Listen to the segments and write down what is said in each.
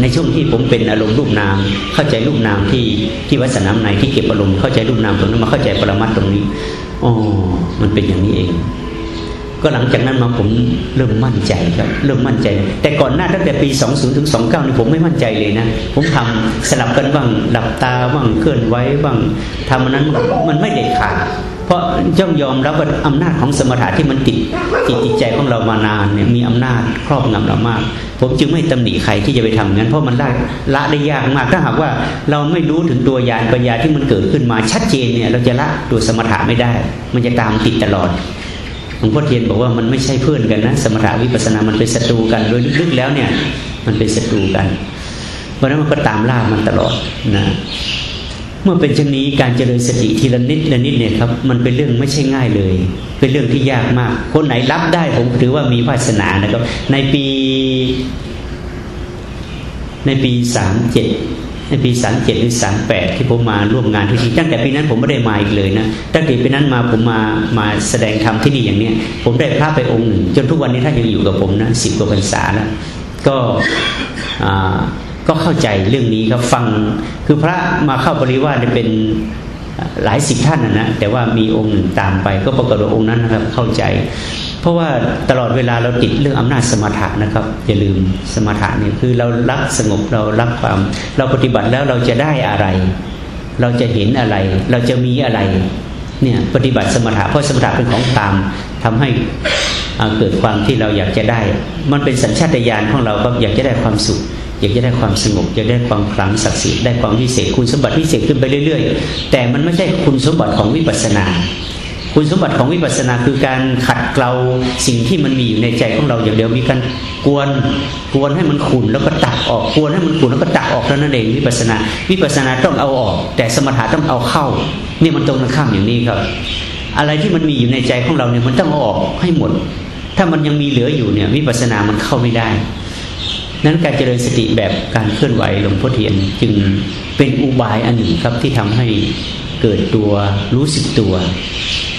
ในช่วงที่ผมเป็นอารมณ์รูปนาม เข้าใจรูปนามที่ที่วัดสนามในที่เก็บอารมณ์เข้าใจรูปนามตรงนั้นมาเข้าใจปรมัตตรงนี้อ๋อมันเป็นอย่างนี้เอง ก็หลังจากนั้นมาผมเริ่มมั่นใจครับ เริ่มมั่นใจ แต่ก่อนหน้าตั้งแต่ปี 20ถึง29นี่ผมไม่มั่นใจเลยนะ ผมทำสลับกันบ้างหลับตาบ้างเคลื่อนไหวบ้างทำอันนั้นมันไม่เด็ดขาด เพราะย่อมยอมรับว่าอำนาจของสมถะที่มันติดติดจิตใจของเรามานานเนี่ยมีอำนาจครอบงำเรามาก ผมจึงไม่ตำหนิใครที่จะไปทำงั้น เพราะมันละละได้ยากมาก ถ้าหากว่าเราไม่รู้ถึงตัวยานปัญญาที่มันเกิดขึ้นมาชัดเจนเนี่ยเราจะละตัวสมถะไม่ได้ มันจะตามติดตลอดหลวงพ่อเทียนบอกว่ามันไม่ใช่เพื่อนกันนะสมถะวิปัสสนามันเป็นศัตรูกันโดยลึกๆแล้วเนี่ยมันเป็นศัตรูกันเพราะนั้นมันก็ตามล่ามันตลอดนะ เมื่อเป็นเช่นนี้การเจริญสติทีละนิดละนิดเนี่ยครับมันเป็นเรื่องไม่ใช่ง่ายเลย เป็นเรื่องที่ยากมาก คนไหนรับได้ผมถือว่ามีวาสนานะครับ ในปีในปีสามเจ็ดในปีสามเจ็ดหรือสามแปดที่ผมมาร่วมงานที่นี่ตั้งแต่ปีนั้นผมไม่ได้มาอีกเลยนะตั้งแต่ปีนั้นมาผมมามาแสดงธรรมที่นี่อย่างเนี้ยผมได้พระไปองค์หนึ่ง จนทุกวันนี้ท่านยังอยู่กับผมนะสิบกว่าพรรษาแล้วก็อ่า ก็เข้าใจเรื่องนี้ครับฟังคือพระมาเข้าปริวาสเป็นหลายสิบท่านนะนะแต่ว่ามีองค์หนึ่งตามไป ก็ปรากฏว่าองค์นั้นนะครับเข้าใจ เพราะว่าตลอดเวลาเราติดเรื่องอำนาจสมถะนะครับอย่าลืมสมถะเนี่ยคือเรารักสงบเรารักความ เราปฏิบัติแล้วเราจะได้อะไร เราจะเห็นอะไร เราจะมีอะไรเนี่ยปฏิบัติสมถะเพราะสมถะเป็นของตามทำให้เกิดความที่เราอยากจะได้ มันเป็นสัญชาตญาณของเราก็อยากจะได้ความสุข อยากจะได้ความสงบอยากได้ความคลังศักดิ์สิทธิ์ได้ความพิเศษคุณสมบัติพิเศษขึ้นไปเรื่อย ๆ แต่มันไม่ใช่คุณสมบัติของวิปัสสนา คุณสมบัติของวิปัสสนาคือการขัดเกลาสิ่งที่มันมีอยู่ในใจของเราอย่างเดียวมีการกวนกวนให้มันขุนแล้วก็ตักออกกวนให้มันขุนแล้วก็ตักออกเท่านั้นเองวิปัสสนา วิปัสสนาต้องเอาออก แต่สมถะต้องเอาเข้านี่มันตรงกันข้ามอย่างนี้ครับ อะไรที่มันมีอยู่ในใจของเราเนี่ยมันต้องเอาออกให้หมด ถ้ามันยังมีเหลืออยู่เนี่ยวิปัสสนามันเข้าไม่ได้ นั้นการเจริญสติแบบการเคลื่อนไหวหลวงพ่อเทียนจึงเป็นอุบายอันหนึ่งครับที่ทำให้เกิดตัวรู้สึกตัว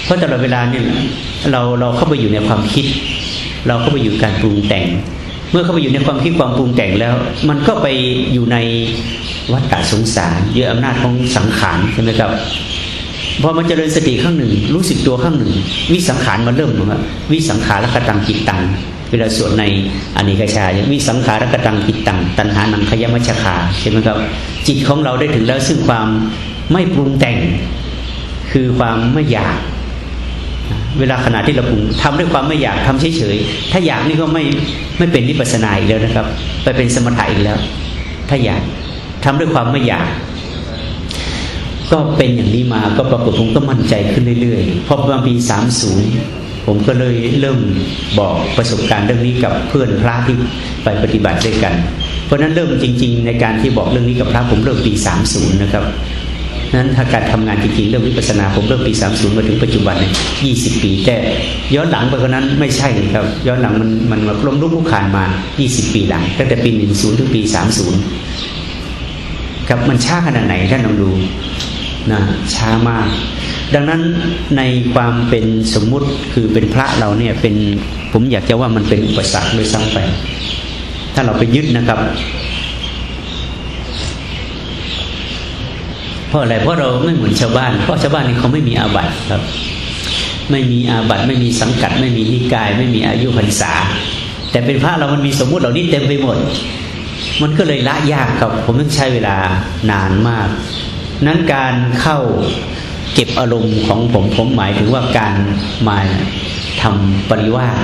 เพราะตลอดเวลาเนี่ยเราเราเข้าไปอยู่ในความคิด เราเข้าไปอยู่การปรุงแต่ง เมื่อเข้าไปอยู่ในความคิดความปรุงแต่งแล้ว มันก็ไปอยู่ในวัฏฏะสงสารเยอะอำนาจของสังขารใช่ไหมครับพอมันเจริญสติข้างหนึ่ง รู้สึกตัวข้างหนึ่ง วิสังขารมาเริ่มว่าวิสังขารละกตังจิตตัง เวลาสวดในอนิกชาอย่างมีสังขารกตังจิตตังตัณหานังขยมัชคาใช่ไหมครับ จิตของเราได้ถึงแล้วซึ่งความไม่ปรุงแต่ง คือความไม่อยาก เวลาขณะที่เราปรุงทำด้วยความไม่อยากทำเฉยๆถ้าอยากนี่ก็ไม่ไม่เป็นนิพพานาอีกแล้วนะครับ ไปเป็นสมถะอีกแล้ว ถ้าอยากทำด้วยความไม่อยากก็เป็นอย่างนี้มาก็ปรากฏผมก็มั่นใจขึ้นเรื่อยๆ พอประมาณปีสามศูนย์ ผมก็เลยเริ่มบอกประสบการณ์เรื่องนี้กับเพื่อนพระที่ไปปฏิบัติด้วยกัน เพราะนั้นเริ่มจริง ๆ ในการที่บอกเรื่องนี้กับพระผมเริ่มปี 30 นะครับนั้นถ้าการทำงานจริงๆเรื่องวิปัสสนาผมเริ่มปี 30 มาถึงปัจจุบันเนี่ย20ปี แต่ย้อนหลังไปกว่านั้นไม่ใช่ครับ ย้อนหลังมันมันมาล้มลุกลุกขานมา 20 ปีหลังตั้งแต่ปี 10 ถึงปี 30ครับมันช้าขนาดไหนท่านลองดูนะช้ามาก ดังนั้นในความเป็นสมมุติคือเป็นพระเราเนี่ยเป็นผมอยากจะว่ามันเป็นอุปสรรคด้วยซ้ำไป ถ้าเราไปยึดนะครับ เพราะอะไรเพราะเราไม่เหมือนชาวบ้าน เพราะชาวบ้านนี่เขาไม่มีอาบัติครับ ไม่มีอาบัติไม่มีสังกัด ไม่มีนิกาย ไม่มีอายุพรรษา แต่เป็นพระเรามันมีสมมุติเหล่านี้เต็มไปหมด มันก็เลยละยากครับ ผมต้องใช้เวลานานมาก นั้นการเข้า เก็บอารมณ์ของผมผมหมายถึงว่าการมาทำปริวาส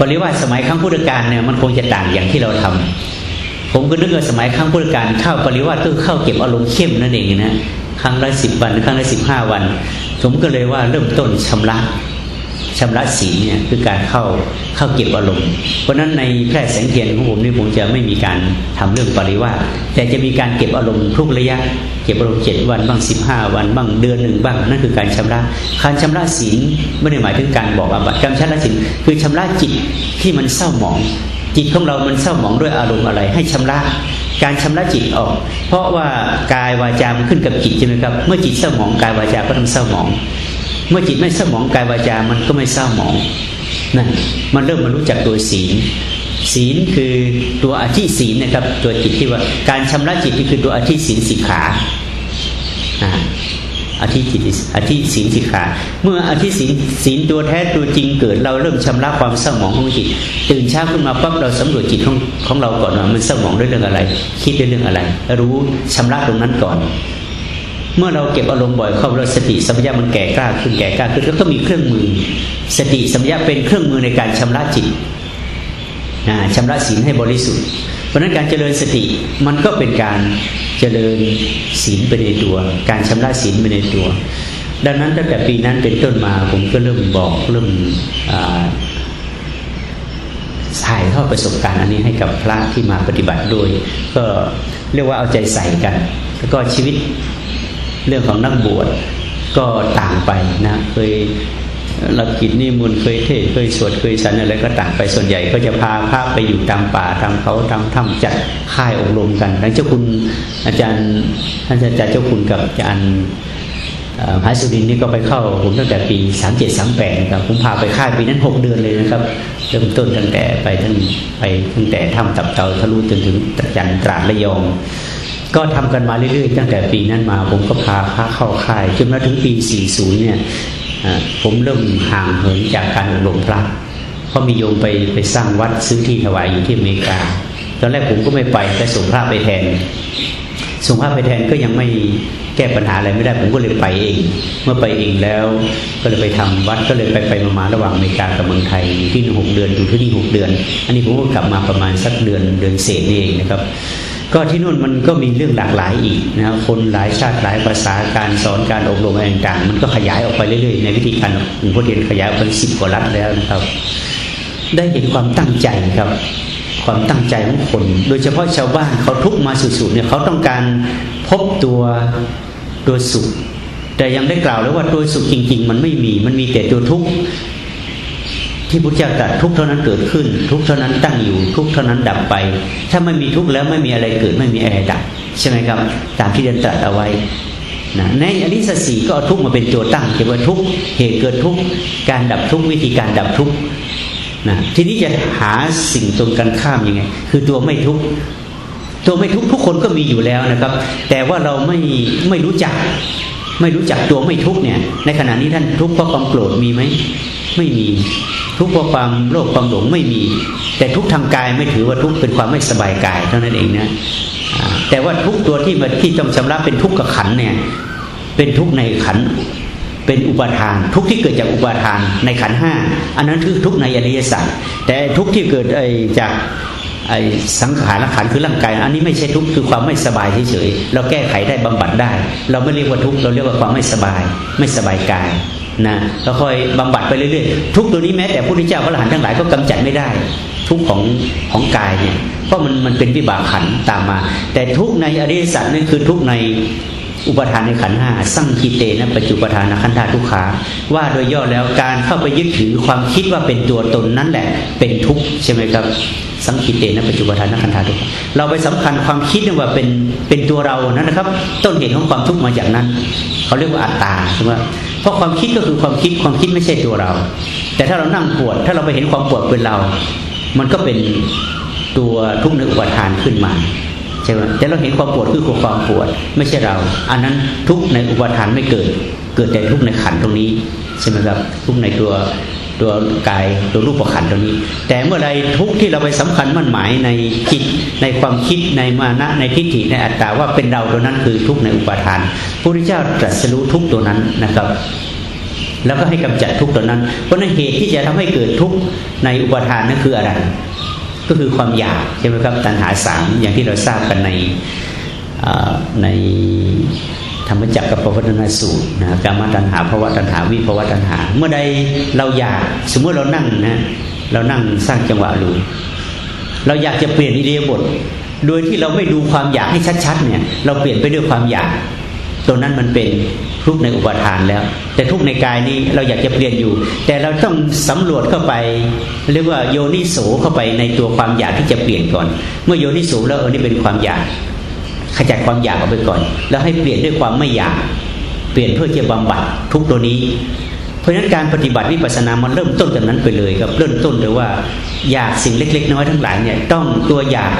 ปริวาสสมัยครั้งพุทธกาลเนี่ยมันคงจะต่างอย่างที่เราทำผมก็นึกว่าสมัยครั้งพุทธกาลเข้าปริวาสก็เข้าเก็บอารมณ์เข้มนั่นเองนะครั้งละสิบวันครั้งละสิบห้าวัน ผมก็เลยว่าเริ่มต้นชำระ ชำระสีเนี่ยคือการเข้าเข้าเก็บอารมณ์ เพราะฉะนั้นในแพร่แสงเทียนของผมนี่ผมจะไม่มีการทำเรื่องปริวาสแต่จะมีการเก็บอารมณ์ทุกระยะ เก็บอารมณ์เจ็ดวันบ้างสิบห้าวันบ้างเดือนหนึ่งบ้างนั่นคือการชำระการชำระศีลไม่ได้หมายถึงการบอกอาบัติการชำระศีลคือชำระจิตที่มันเศร้าหมอง จิตของเรามันเศร้าหมองด้วยอารมณ์อะไร ให้ชำระการชำระจิตออก เพราะว่ากายวาจามันขึ้นกับจิตใช่ไหมครับ เมื่อจิตเศร้าหมองกายวาจาก็ต้องเศร้าหมอง เมื่อจิตไม่เศร้าหมองกายวาจา มันก็ไม่เศร้าหมองนั่นมันเริ่มมารู้จักตัวศีล ศีลคือตัวอธิศีลนะครับ ตัวจิตที่ว่าการชำระจิตนี่คือตัวอธิศีลสิกขาอธิจิตอธิศีลสิกขา เมื่ออธิศีลศีลตัวแท้ตัวจริงเกิด เราเริ่มชำระความเศร้าหมองของจิต ตื่นเช้าขึ้นมาปั๊บเราสำรวจจิตของของเราก่อนว่ามันเศร้าหมองด้วยเรื่องอะไร คิดด้วยเรื่องอะไร รู้ชำระตรงนั้นก่อน เมื่อเราเก็บอารมณ์บ่อยเข้าเราสติสัมปชัญญะมันแก่กล้าขึ้นแก่กล้าขึ้นแล้วก็มีเครื่องมือ สติสัมปชัญญะเป็นเครื่องมือในการชำระจิตชำระศีลให้บริสุทธิ์ เพราะนั้นการเจริญสติมันก็เป็นการเจริญศีลไปในตัว การชำระศีลไปในตัว ดังนั้นตั้งแต่ปีนั้นเป็นต้นมาผมก็เริ่มบอกเริ่มถ่ายทอดประสบการณ์อันนี้ให้กับพระที่มาปฏิบัติโดยก็เรียกว่าเอาใจใส่กัน แล้วก็ชีวิต เรื่องของนักบวชก็ต่างไปนะเคยหลักกิจนี่มุนเคยเทศเคยสวดเคยสันอะไรก็ต่างไปส่วนใหญ่ก็จะพาพระไปอยู่ตามป่าตามเขาตามถ้ำจัดค่ายอบรมกันทั้งเจ้าคุณอาจารย์ท่านอาจารย์เจ้าคุณกับอาจารย์พระสุรินนี่ก็ไปเข้าผมตั้งแต่ปีสามเจ็ดสามแปดครับผมพาไปค่ายปีนั้นหกเดือนเลยนะครับเริ่มต้นตั้งแต่ไปท่านไปตั้งแต่ถ้ำตับเตาทะลุจนถึงจันตราดระยอง ก็ทำกันมาเรื่อยๆ ตั้งแต่ปีนั้นมา ผมก็พาพระเข้าค่ายจนมาถึงปี 40 เนี่ยผมเริ่มห่างเหินจากการอบรมพระเพราะมีโยมไปไปสร้างวัดซื้อที่ถวายอยู่ที่อเมริกา ตอนแรกผมก็ไม่ไปแต่ส่งพระไปแทนส่งพระไปแทนก็ยังไม่แก้ปัญหาอะไรไม่ได้ ผมก็เลยไปเอง เมื่อไปเองแล้ว ก็เลยไปทำวัดก็เลยไปไปมาระหว่างอเมริกากับเมืองไทยอยู่ที่หกเดือนอยู่ที่นี่หกเดือน อันนี้ผมก็กลับมาประมาณสักเดือนเดือนเศษนี่เองนะครับ ก็ที่นู่นมันก็มีเรื่องหลากหลายอีกนะคนหลายชาติหลายภาษาการสอนการอบรมอะไรต่างๆ มันก็ขยายออกไปเรื่อยๆ ในวิธีการหลวงพ่อเรียนขยายไปสิบกว่ารัฐแล้วนะครับ ได้เห็นความตั้งใจครับ ความตั้งใจของคน โดยเฉพาะชาวบ้านเขาทุกมาสุดๆเนี่ยเขาต้องการพบตัวตัวสุข แต่ยังได้กล่าวแล้วว่าตัวสุขจริง ๆ มันไม่มีมันมีแต่ตัวทุกข์ ที่พระเจ้าตรัสทุกเท่านั้นเกิดขึ้น ทุกเท่านั้นตั้งอยู่ ทุกเท่านั้นดับไป ถ้าไม่มีทุกแล้วไม่มีอะไรเกิดไม่มีอะไรดับใช่ไหมครับ ตามที่เดินตรัสเอาไว้นะในอริสสีก็เอาทุกมาเป็นตัวตั้งเกี่ยวกับทุกเหตุเกิดทุกการดับทุกวิธีการดับทุกนะทีนี้จะหาสิ่งตรงกันข้ามยังไง คือตัวไม่ทุกตัวไม่ทุกทุกคนก็มีอยู่แล้วนะครับ แต่ว่าเราไม่ไม่รู้จัก ไม่รู้จักตัวไม่ทุกเนี่ยในขณะนี้ท่านทุกเพราะความโกรธมีไหม ไม่มี ทุกข์เพราะความโลภความหลงไม่มี แต่ทุกทางกายไม่ถือว่าทุกเป็นความไม่สบายกายเท่านั้นเองนะแต่ว่าทุกตัวที่มาที่ต้องชำระเป็นทุกข์กับขันเนี่ยเป็นทุกข์ในขันเป็นอุปทาน ทุกที่เกิดจากอุปทานในขันห้าอันนั้นคือทุกในอริยสัจแต่ทุกที่เกิดจากไอ้สังขารขันคือร่างกาย อันนี้ไม่ใช่ทุกข์คือความไม่สบายเฉยๆเราแก้ไขได้บำบัดได้ เราไม่เรียกว่าทุกข์เราเรียกว่าความไม่สบาย ไม่สบายกาย นะเราคอยบำบัดไปเรื่อยๆทุกตัวนี้แม้แต่พระพุทธเจ้าพระอรหันต์ทั้งหลายก็กำจัดไม่ได้ ทุกของของกายเนี่ยเพราะมันมันเป็นวิบากขันตามมา แต่ทุกในอริยสัจนั่นคือทุกในอุปทานในขันห้าสั่งคีเตนะปัจจุปทานขันธาทุกขาว่าโดยย่อแล้วการเข้าไปยึดถือความคิดว่าเป็นตัวตนนั้นแหละ เป็นทุกข์ใช่ไหมครับสังคิเตนะปัจจุบันนักขันธาทุกขาเราไปสำคัญความคิดว่าเป็นเป็นตัวเรานั่นนะครับ ต้นเหตุของความทุกข์มาจากนั้น เขาเรียกว่าอัตตาใช่ไหม ราะความคิดก็คือความคิดความคิดไม่ใช่ตัวเรา แต่ถ้าเรานั่งปวด ถ้าเราไปเห็นความปวดเป็นเรา มันก็เป็นตัวทุกข์ในอุปทานขึ้นมาใช่ไหมแต่เราเห็นความปวดคือความปวด ไม่ใช่เรา อันนั้นทุกข์ในอุปทานไม่เกิด เกิดแต่ทุกข์ในขันตรงนี้ใช่ไหมครับทุกข์ในตัว ตัวกายตัวรูปประคันตรงนี้ แต่เมื่อไรทุกที่เราไปสำคัญมั่นหมายในจิตในความคิดในมานะในทิฏฐิในอัตตาว่าเป็นเราตัวนั้นคือทุกในอุปาทานพระพุทธเจ้าตรัสรู้ทุกตัวนั้นนะครับ แล้วก็ให้กำจัดทุกตัวนั้น เพราะในเหตุที่จะทำให้เกิดทุกในอุปาทานนั่นคืออะไรก็คือความอยากใช่ไหมครับตัณหาสามอย่างที่เราทราบกันในใน ธรรมจักรกับปวัตนสูตรนะกรรมตัณหาภาวะตัณหาวิภาวะตัณหา เมื่อใดเราอยากสมมติเรานั่งนะเรานั่งสร้างจังหวะรู้เราอยากจะเปลี่ยนอิเดียบท โดยที่เราไม่ดูความอยากให้ชัดๆเนี่ยเราเปลี่ยนไปด้วยความอยากตัวนั้นมันเป็นทุกในอุปทานแล้ว แต่ทุกในกายนี้เราอยากจะเปลี่ยนอยู่ แต่เราต้องสำรวจเข้าไป เรียกว่าโยนิโสเข้าไปในตัวความอยากที่จะเปลี่ยนก่อน เมื่อโยนิโสแล้วเออนี่เป็นความอยาก ขจัดความอยากออกไปก่อน แล้วให้เปลี่ยนด้วยความไม่อยาก เปลี่ยนเพื่อจะบำบัดทุกตัวนี้ เพราะฉะนั้นการปฏิบัติวิปัสสนามันเริ่มต้นจากนั้นไปเลยครับเริ่มต้นเลยว่า อยากสิ่งเล็ก ๆ น้อยทั้งหลายเนี่ยต้องตัวอยาก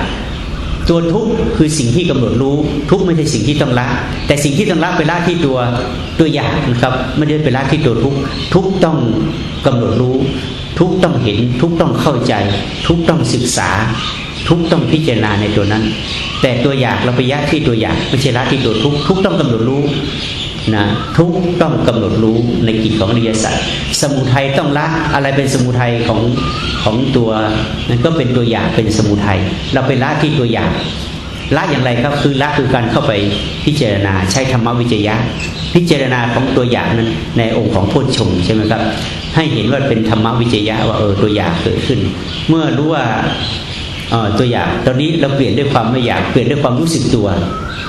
ตัวทุกข์คือสิ่งที่กำหนดรู้ ทุกข์ไม่ใช่สิ่งที่ต้องละ แต่สิ่งที่ต้องละไปละที่ตัวตัวอยากนะครับไม่ได้ไปละที่ตัวทุกข์ทุกข์ต้องกำหนดรู้ ทุกข์ต้องเห็น ทุกข์ต้องเข้าใจ ทุกข์ต้องศึกษา ทุกต้องพิจารณาในตัวนั้น แต่ตัวอยากเราไปยัดที่ตัวอยากไม่ใช่ละที่ตัวทุกทุกต้องกำหนดรู้นะทุกต้องกำหนดรู้ในกิจของอริยสัจสมุทัยต้องละอะไรเป็นสมุทัยของของตัวนั้นก็เป็นตัวอย่างเป็นสมุทัยเราไปละที่ตัวอย่างละอย่างไรครับคือละคือการเข้าไปพิจารณาใช้ธรรมวิจยะ พิจารณาของตัวอย่างนั้นในองค์ของพุทชงใช่ไหมครับ ให้เห็นว่าเป็นธรรมวิจยะว่าเออตัวอย่างเกิดขึ้น เมื่อรู้ว่า ตัวอย่างตอนนี้เราเปลี่ยนด้วยความไม่อยากเปลี่ยนด้วยความรู้สึกตัว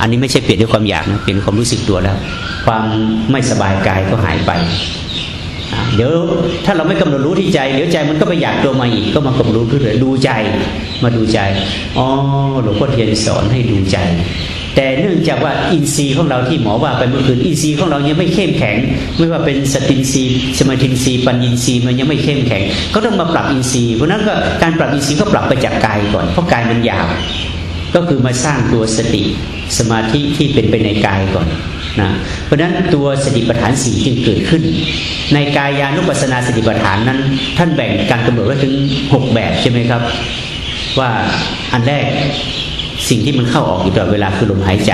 อันนี้ไม่ใช่เปลี่ยนด้วยความอยากนะเปลี่ยนความรู้สึกตัวแล้ว ความไม่สบายกายก็หายไป เดี๋ยวถ้าเราไม่กำหนดรู้ที่ใจเดี๋ยวใจมันก็ไปอยากตัวมาอีกก็มากำหนดรู้เรื่อยดูใจ มาดูใจอ๋อหลวงพ่อเทียนสอนให้ดูใจ แต่เนื่องจากว่าอินทรีย์ของเราที่หมอว่าไปเมื่อคืนอินทรีย์ของเรายังไม่เข้มแข็ง ไม่ว่าเป็นสตินทรีย์สมาธินทรีย์ปัญญินทรีย์มันยังไม่เข้มแข็ง ก็ต้องมาปรับอินทรีย์เพราะนั้นก็การปรับอินทรีย์ก็ปรับไปจากกายก่อนเพราะกายมันหยาบก็คือมาสร้างตัวสติสมาธิที่เป็นไปในกายก่อนนะเพราะฉะนั้นตัวสติปัฏฐานสี่จึงเกิดขึ้น ในกายานุปัสสนาสติปัฏฐานนั้น ท่านแบ่งการกำหนดไว้ถึงหกแบบใช่ไหมครับ ว่าอันแรก สิ่งที่มันเข้าออกอยู่ตลอดเวลาคือลมหายใจ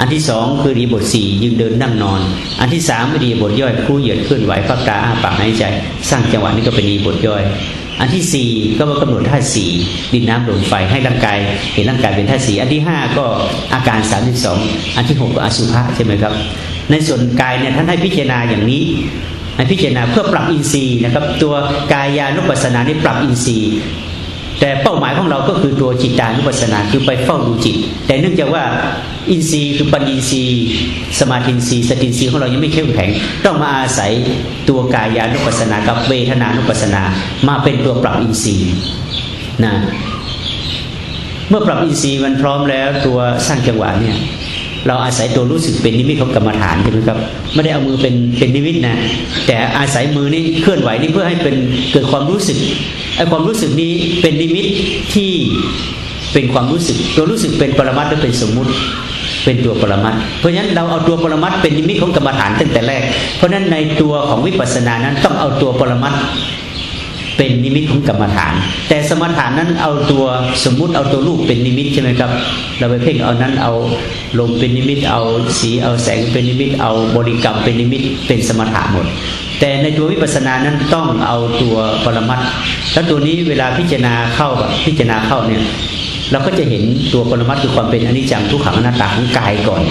อันที่สองคือรีบทสี่ยืนเดินนั่งนอน อันที่สามรีบทย่อยคู่เหยียดเคลื่อนไหวพักตาอ้าปากหายใจ สร้างจังหวะนี้ก็เป็นรีบทย่อย อันที่สี่ก็มากำหนดธาสี่ดินน้ำลมไฟให้ร่างกายเห็นร่างกายเป็นธาสี่อันที่ห้าก็อาการสามสิบสองอันที่หกก็อสุภะใช่ไหมครับ ในส่วนกายเนี่ยท่านให้พิจารณาอย่างนี้ให้พิจารณาเพื่อปรับอินทรีย์นะครับตัวกายานุปัสสนานี่ปรับอินทรีย์ แต่เป้าหมายของเราก็คือตัวจิตานุปัสสนาคือไปเฝ้าดูจิต แต่เนื่องจากว่าอินทรีย์คือปัญญินทรีย์สมาธินทรีย์สตินทรีย์ของเรายังไม่เข้มแข็ง ต้องมาอาศัยตัวกายานุปัสสนากับเวทนานุปัสสนามาเป็นตัวปรับอินทรีย์นะเมื่อปรับอินทรีย์มันพร้อมแล้วตัวสร้างจังหวะเนี่ยเราอาศัยตัวรู้สึกเป็นนิมิตของกรรมฐานใช่ไหมครับไม่ได้เอามือเป็นเป็นนิมิตนะแต่อาศัยมือนี่เคลื่อนไหวนี่เพื่อให้เป็นเกิดความรู้สึก ไอ้ความรู้สึกนี้เป็นนิมิตที่เป็นความรู้สึก ตัวรู้สึกเป็นปรมัตถ์หรือเป็นสมมุติ เป็นตัวปรมัตเพราะฉะนั้นเราเอาตัวปรมัตเป็นนิมิตของกรรมฐานตั้งแต่แรก เพราะฉะนั้นในตัวของวิปัสสนานั้นต้องเอาตัวปรมัตเป็นนิมิตของกรรมฐาน แต่สมถานนั้นเอาตัวสมมุติเอาตัวรูปเป็นนิมิตใช่ไหมครับ เราไปเพ่งเอานั้นเอาลมเป็นนิมิต เอาสีเอาแสงเป็นนิมิต เอาบริกรรมเป็นนิมิต เป็นสมถะหมด แต่ในตัววิปัสสนานั้นต้องเอาตัวปรมัตแล้วตัวนี้เวลาพิจารณาเข้าพิจารณาเข้าเนี่ยเราก็จะเห็นตัวปรมัตคือความเป็นอนิจจังทุกขังอนัตตาของกายก่อน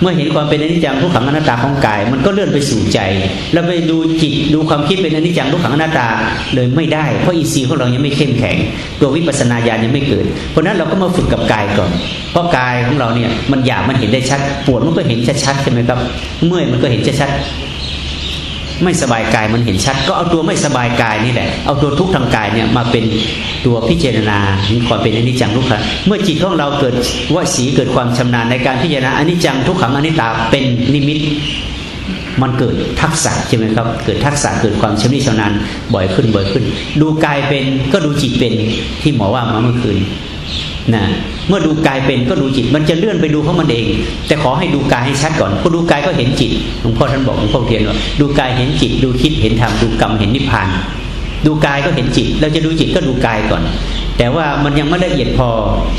เมื่อเห็นความเป็นอนิจจังทุกขังอนัตตาของกาย มันก็เลื่อนไปสู่ใจ แล้วไปดูจิตดูความคิดเป็นอนิจจังทุกขังอนัตตาเลยไม่ได้เพราะอีซีของเรายังไม่เข้มแข็ง ตัววิปัสสนาญาณยังไม่เกิด เพราะนั้นเราก็มาฝึกกับกายก่อน เพราะกายของเราเนี่ยมันหยาบมันเห็นได้ชัด ปวดมันก็เห็นชัดๆใช่ไหมครับ เมื่อยมันก็เห็นชัด ไม่สบายกายมันเห็นชัด ก็เอาตัวไม่สบายกายนี่แหละ เอาตัวทุกข์ทางกายเนี่ยมาเป็นตัวพิจารณาเห็นความเป็นอนิจจังทุกขังเมื่อจิตของเราเกิดวสีเกิดความชำนาญในการพิจารณาอนิจจังทุกขังอนิจตาเป็นนิมิต มันเกิดทักษะใช่ไหมครับ เกิดทักษะเกิดความชำนิชำนาญบ่อยขึ้นบ่อยขึ้น ดูกายเป็นก็ดูจิตเป็นที่หมอว่ามาเมื่อคืน นะเมื่อดูกายเป็นก็ดูจิต มันจะเลื่อนไปดูของมันเอง แต่ขอให้ดูกายให้ชัดก่อนพอดูกายก็เห็นจิตหลวงพ่อท่านบอกหลวงพ่อเทียนว่าดูกายเห็นจิต ดูคิดเห็นธรรมดูกรรมเห็นนิพพาน ดูกายก็เห็นจิต เราจะดูจิตก็ดูกายก่อน แต่ว่ามันยังไม่ละเอียดพอ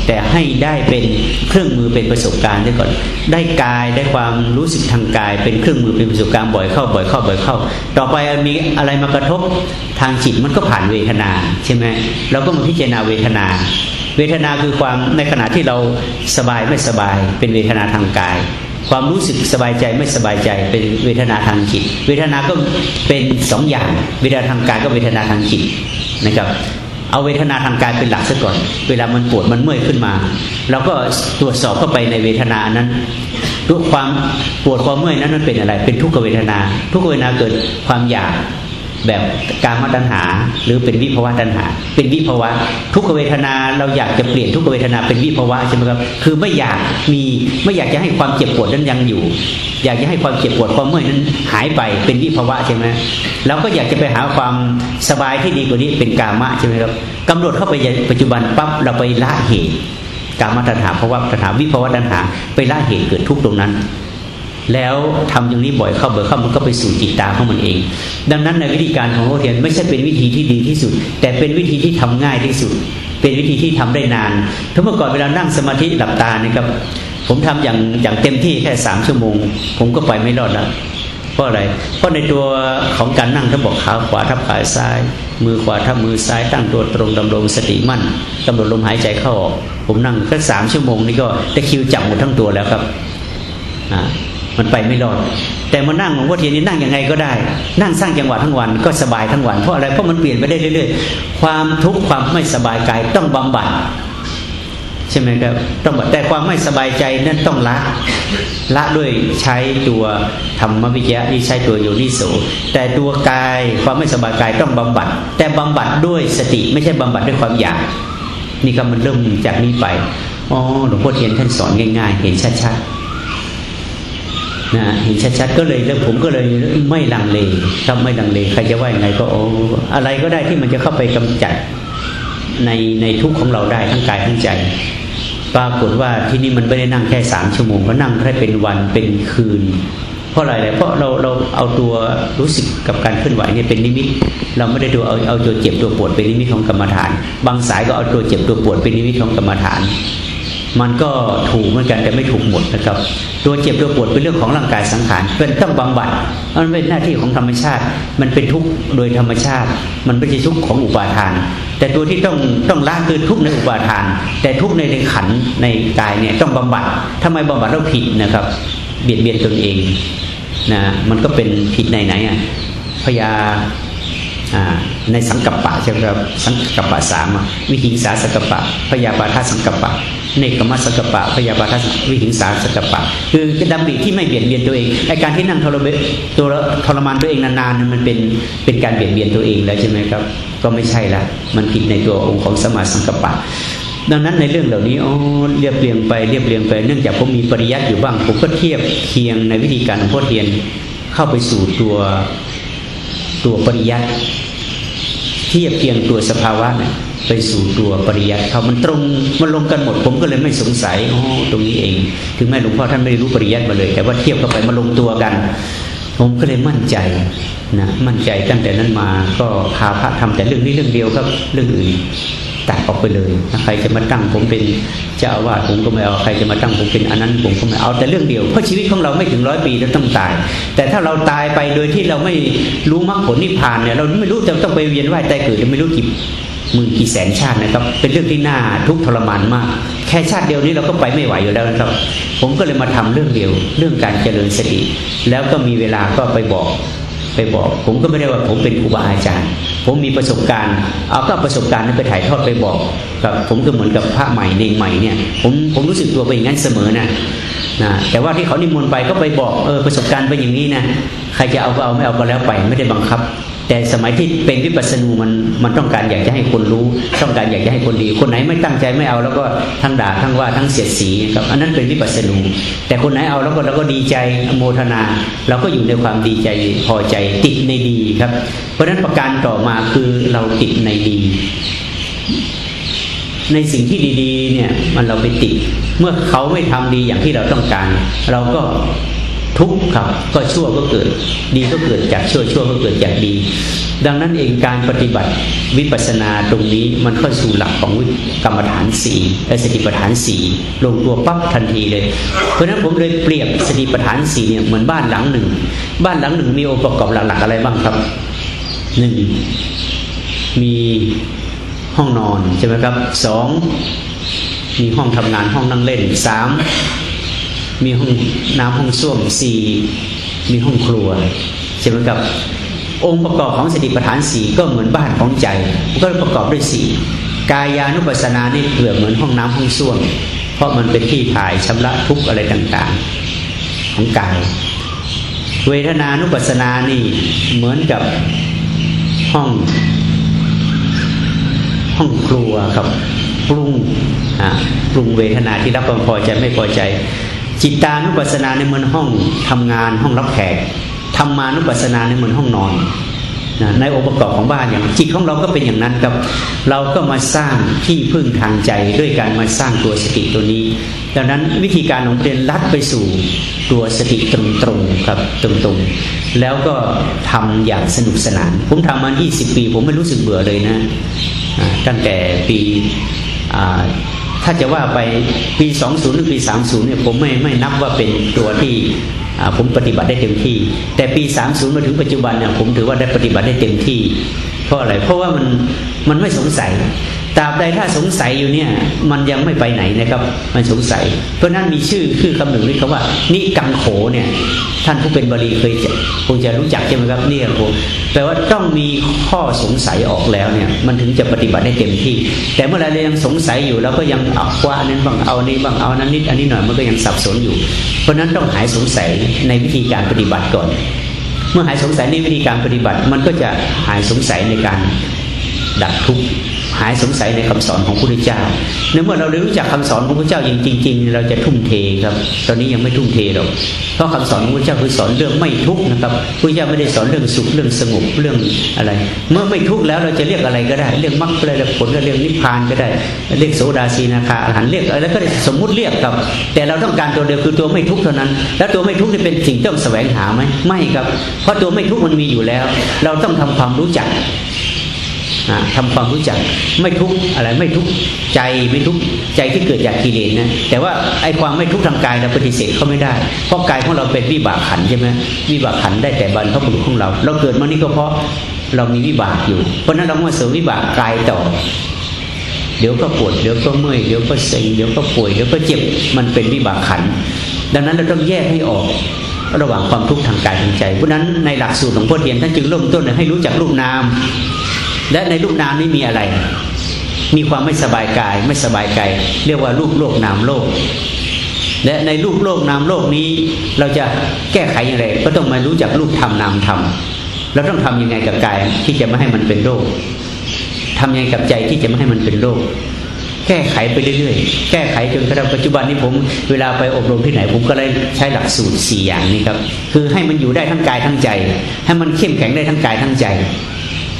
แต่ให้ได้เป็นเครื่องมือเป็นประสบการณ์ได้ก่อน ได้กายได้ความรู้สึกทางกาย เป็นเครื่องมือเป็นประสบการณ์บ่อยเข้าบ่อยเข้าบ่อยเข้า ต่อไปมีอะไรมากระทบทางจิตมันก็ผ่านเวทนาใช่ไหมเราก็มาพิจารณาเวทนา เวทนาคือความในขณะที่เราสบายไม่สบาย เป็นเวทนาทางกาย ความรู้สึกสบายใจไม่สบายใจ เป็นเวทนาทางจิต เวทนาก็เป็นสองอย่าง เวทนาทางกายก็เวทนาทางจิตนะครับเอาเวทนาทางกายเป็นหลักซะก่อน เวลามันปวดมันเมื่อยขึ้นมาเราก็ตรวจสอบเข้าไปในเวทนานั้นทุกความปวดความเมื่อยนั้นมันเป็นอะไร เป็นทุกขเวทนา ทุกขเวทนาเกิดความอยาก แบบการมาตัญหา หรือเป็นวิภาวะตัญหา เป็นวิภาวะทุกขเวทนาเราอยากจะเปลี่ยนทุกขเวทนาเป็นวิภาวะใช่ไหมครับคือไม่อยากมีไม่อยากจะให้ความเจ็บปวดนั้นยังอยู่ อยากจะให้ความเจ็บปวดความเมื่อยนั้นหายไปเป็นวิภาวะใช่ไหมเราก็อยากจะไปหาความสบายที่ดีกว่านี้เป็นกามะใช่ไหมครับกำหนดเข้าไปปัจจุบันปั๊บเราไปละเหตุกามตัณหาภาวะตัณหาวิภาวะตัณหา ไปละเหตุเกิดทุกตรงนั้น แล้วทำอย่างนี้บ่อยเข้าบ่อยเข้ามันก็ไปสู่จิตตาของมันเอง ดังนั้นในวิธีการของโอเทียนไม่ใช่เป็นวิธีที่ดีที่สุด แต่เป็นวิธีที่ทำง่ายที่สุด เป็นวิธีที่ทำได้นานถ้าเมื่อก่อนเวลานั่งสมาธิหลับตานี่ครับผมทำอย่างอย่างเต็มที่แค่สามชั่วโมง ผมก็ไปไม่รอดแล้วเพราะอะไร เพราะในตัวของการนั่งถ้าบอกขาขวาทับขาซ้าย มือขวาทับมือซ้ายตั้งตัวตรงดำรงสติมั่นกำหนดลมหายใจเข้าออก ผมนั่งแค่สามชั่วโมงนี่ก็ได้คิวจับหมดทั้งตัวแล้วครับอ่า มันไปไม่รอด แต่มานั่งหลวงพ่อเทียนนี่นั่งยังไงก็ได้ นั่งสร้างจังหวะทั้งวันก็สบายทั้งวันเพราะอะไรเพราะมันเปลี่ยนไปได้เรื่อยๆ ความทุกข์ความไม่สบายกายต้องบำบัดใช่ไหมครับต้องบัดแต่ความไม่สบายใจนั่นต้องละละด้วยใช้ตัวธรรมวิจยะที่ใช้ตัวโยนิโสแต่ตัวกายความไม่สบายกายต้องบำบัด แต่บำบัดด้วยสติไม่ใช่บำบัดด้วยความอยากนี่ก็มันเริ่มจากนี้ไปอ๋อหลวงพ่อเทียนท่านสอนง่าย ๆ เห็นชัดๆ นะเห็นชัดๆก็เลยแล้วผมก็เลยไม่ลังเลถ้าไม่ลังเลใครจะว่ายังไงก็โอ้อะไรก็ได้ที่มันจะเข้าไปกำจัดในในทุกของเราได้ทั้งกายทั้งใจ ปรากฏว่าที่นี่มันไม่ได้นั่งแค่สามชั่วโมงก็นั่งแค่เป็นวันเป็นคืน เพราะอะไรเลยเพราะเราเราเอาตัวรู้สึกกับการเคลื่อนไหวเนี่ยเป็นนิมิต เราไม่ได้ดูเอาเอาตัวเจ็บตัวปวดเป็นนิมิตของกรรมฐาน บางสายก็เอาตัวเจ็บตัวปวดเป็นนิมิตของกรรมฐาน มันก็ถูกเหมือนกันแต่ไม่ถูกหมดนะครับตัวเจ็บตัวปวดเป็นเรื่องของร่างกายสังขารเป็นต้องบำบัดมันเป็นหน้าที่ของธรรมชาติ มันเป็นทุกข์โดยธรรมชาติ มันไม่ใช่ทุกข์ของอุปาทาน แต่ตัวที่ต้องต้องละคือทุกข์ในอุปาทาน แต่ทุกข์ในในขันในกายเนี่ยต้องบำบัดทำไมบำบัดเราผิดนะครับ เบียดเบียนตนเองนะมันก็เป็นผิดในไหนอะพยาในสังกัปปะใช่ไหมครับสังกัปปะสามวิหิงสาสังกัปปะพยาบาทสังกัปปะ เนกมัสกปะพยาบาทวิหิงสาสกปะ คือดำริที่ไม่เบียดเบียนตัวเองไอการที่นั่งทรมตัวทรมานตัวเองนานๆมันเป็นเป็นการเบียดเบียนตัวเองแล้วใช่ไหมครับ ก็ไม่ใช่ละมันผิดในตัวองค์ของสมาสังกปะดังนั้นในเรื่องเหล่านี้อ๋อเรียบเรียงไปเรียบเรียงไปเนื่องจากผมมีปริยัติอยู่บ้างผมก็เทียบเคียงในวิธีการของพ่อเทียนเข้าไปสู่ตัวตัวปริยัติเทียบเคียงตัวสภาวะเนี่ย ไปสู่ตัวปริยัติเขามันตรงมันลงกันหมด ผมก็เลยไม่สงสัยอ๋อตรงนี้เอง ถึงแม้หลวงพ่อท่านไม่รู้ปริยัติมาเลย แต่ว่าเทียบเข้าไปมาลงตัวกัน ผมก็เลยมั่นใจนะมั่นใจตั้งแต่นั้นมาก็พาพระทำแต่เรื่องนี้เรื่องเดียวครับเรื่องอื่นตัดออกไปเลยใครจะมาตั้งผมเป็นเจ้าอาวาสผมก็ไม่เอา ใครจะมาตั้งผมเป็นอันนั้นผมก็ไม่เอาแต่เรื่องเดียว เพราะชีวิตของเราไม่ถึงร้อยปีแล้วต้องตาย แต่ถ้าเราตายไปโดยที่เราไม่รู้มรรคผลนิพพานเนี่ยเราไม่รู้จะต้องไปเวียนว่ายตายเกิดไม่รู้กี่ หมื่นกี่แสนชาตินะครับ เป็นเรื่องที่น่าทุกข์ทรมานมาก แค่ชาติเดียวนี้เราก็ไปไม่ไหวอยู่แล้วนะครับ ผมก็เลยมาทำเรื่องเดียว เรื่องการเจริญสติ แล้วก็มีเวลาก็ไปบอกไปบอก ผมก็ไม่ได้ว่าผมเป็นครูบาอาจารย์ ผมมีประสบการณ์ เอาก็ประสบการณ์นั้นไปถ่ายทอดไปบอกกับผมก็เหมือนกับพระใหม่เนงใหม่เนี่ย ผมผมรู้สึกตัวไปอย่างนั้นเสมอนะนะแต่ว่าที่เขานิมนต์ไปก็ไปบอกเออประสบการณ์เป็นอย่างนี้นะใครจะเอาก็เอาไม่เอาก็แล้วไปไม่ได้บังคับ แต่สมัยที่เป็นวิปัสสนูมันมันต้องการอยากจะให้คนรู้ ต้องการอยากจะให้คนดี คนไหนไม่ตั้งใจไม่เอาแล้วก็ทั้งด่าทั้งว่าทั้งเสียดสีครับอันนั้นเป็นวิปัสสนู แต่คนไหนเอาแล้วก็เราก็ดีใจโมทนา เราก็อยู่ในความดีใจพอใจติดในดีครับ เพราะฉะนั้นประการต่อมาคือเราติดในดี ในสิ่งที่ดี ๆ เนี่ยมันเราไปติด เมื่อเขาไม่ทำดีอย่างที่เราต้องการ เราก็ ทุกข์ครับก็ชั่วก็เกิด ดีก็เกิดจากชั่วชั่วก็เกิดจากดี ดังนั้นเองการปฏิบัติวิปัสสนาตรงนี้มันเข้าสู่หลักของกรรมฐานสี่สติปัฏฐานสี่ลงตัวปั๊บทันทีเลย เพราะฉะนั้นผมเลยเปรียบสติปัฏฐานสี่เนี่ยเหมือนบ้านหลังหนึ่ง บ้านหลังหนึ่งมีองค์ประกอบหลักๆอะไรบ้างครับหนึ่งมีห้องนอนใช่ไหมครับสองมีห้องทำงานห้องนั่งเล่นสาม มีห้องน้ำห้องส้วมสี่มีห้องครัวใช่ไหมครับองค์ประกอบของสติปัฏฐานสี่ก็เหมือนบ้านของใจก็ประกอบด้วยสี่กายานุปัสสนานี่เปลือกเหมือนห้องน้ำห้องส้วมเพราะมันเป็นที่ถ่ายชำระทุกอะไรต่างๆ ของกาย เวทนานุปัสสนานี่เหมือนกับห้องห้องครัวครับปรุงอ่าปรุงเวทนาที่รับความพอใจไม่พอใจ จิตานุปัสสนาในเหมือนห้องทำงานห้องรับแขกธรรมานุปัสสนาในเหมือนห้องนอนนะในองค์ประกอบของบ้านอย่างจิตของเราก็เป็นอย่างนั้นครับ เราก็มาสร้างที่พึ่งทางใจด้วยการมาสร้างตัวสติตัวนี้ ดังนั้นวิธีการของเรียนลัดไปสู่ตัวสติตรงๆครับตรงๆ แล้วก็ทำอย่างสนุกสนาน ผมทำมา 20 ปี ผมไม่รู้สึกเบื่อเลยนะตั้งแต่ปี ถ้าจะว่าไปปี 20 หรือปี 30 เนี่ยผมไม่ไม่นับว่าเป็นตัวที่ผมปฏิบัติได้เต็มที่ แต่ปี 30 มาถึงปัจจุบันเนี่ยผมถือว่าได้ปฏิบัติได้เต็มที่ เพราะอะไรเพราะว่ามันมันไม่สงสัย ตราบใดถ้าสงสัยอยู่เนี่ยมันยังไม่ไปไหนนะครับ มันสงสัย เพราะนั้นมีชื่อคือคำหนึ่งที่เขาว่า นิกังโขเนี่ยท่านผู้เป็นบาลีเคยคงจะรู้จักใช่ไหมครับนี่ครับแปลว่าต้องมีข้อสงสัยออกแล้วเนี่ยมันถึงจะปฏิบัติได้เต็มที่ แต่เมื่อไรเรายังสงสัยอยู่เราก็ยังเอาว่านั้นบ้างเอานี้บ้างเอานั้นนิดอันนี้หน่อยมันก็ยังสับสนอยู่ เพราะนั้นต้องหายสงสัยในวิธีการปฏิบัติก่อน เมื่อหายสงสัยในวิธีการปฏิบัติ มันก็จะหายสงสัยในการดับทุกข์ หายสงสัยในคำสอนของพระพุทธเจ้าเนื่อเมื่อเราได้รู้จักคำสอนของพระพุทธเจ้าจริงๆเราจะทุ่มเทครับ ตอนนี้ยังไม่ทุ่มเทหรอกเพราะคำสอนของพระพุทธเจ้าคือสอนเรื่องไม่ทุกข์นะครับพระพุทธเจ้าไม่ได้สอนเรื่องสุขเรื่องสงบเรื่องอะไร เมื่อไม่ทุกข์แล้วเราจะเรียกอะไรก็ได้ เรื่องมรรคอะไรผลก็เรื่องนิพพานก็ได้ เรียกโสดาสีนาคาอรหันเรียกอะไรก็ได้สมมุติเรียกครับ แต่เราต้องการตัวเดียวคือตัวไม่ทุกข์เท่านั้น แล้วตัวไม่ทุกข์จะเป็นสิ่งต้องแสวงหาไหมไม่ครับ เพราะตัวไม่ทุกข์มันมีอยู่แล้ว เราต้องทำความรู้จัก ทำความรู้จักไม่ทุกอะไรไม่ทุกใจไม่ทุกใจที่เกิดจากกิเลสนะแต่ว่าไอ้ความไม่ทุกทางกายเราปฏิเสธเขาไม่ได้ เพราะกายของเราเป็นวิบากขันใช่ไหมวิบากขันได้แต่บรรพบุรุษของเรา เราเกิดมานี่ก็เพราะเรามีวิบากอยู่ เพราะนั้นเราเมื่อเสริมวิบากกายต่อ เดี๋ยวก็ปวดเดี๋ยวก็เมื่อยเดี๋ยวก็เซ็งเดี๋ยวก็ป่วยเดี๋ยวก็เจ็บมันเป็นวิบากขัน ดังนั้นเราต้องแยกให้ออกระหว่างความทุกข์ทางกายทางใจ เพราะนั้นในหลักสูตรของพ่อเทียนท่านจึงเริ่มต้นให้รู้จักรูปนาม และในรูปนามนี้มีอะไร มีความไม่สบายกาย ไม่สบายกายเรียกว่ารูปโลกนามโลก และในรูปโลกนามโลกนี้ เราจะแก้ไขอย่างไร ก็ต้องมารู้จักรูปธรรมนามธรรมเราต้องทํำยังไงกับกายที่จะไม่ให้มันเป็นโรคทำยังไงกับใจที่จะไม่ให้มันเป็นโรคแก้ไขไปเรื่อยๆ แก้ไขจนกระทั่งปัจจุบันนี้ผม เวลาไปอบรมที่ไหน ผมก็เลยใช้หลักสูตรสี่อย่างนี้ครับ คือให้มันอยู่ได้ทั้งกายทั้งใจ ให้มันเข้มแข็งได้ทั้งกายทั้งใจ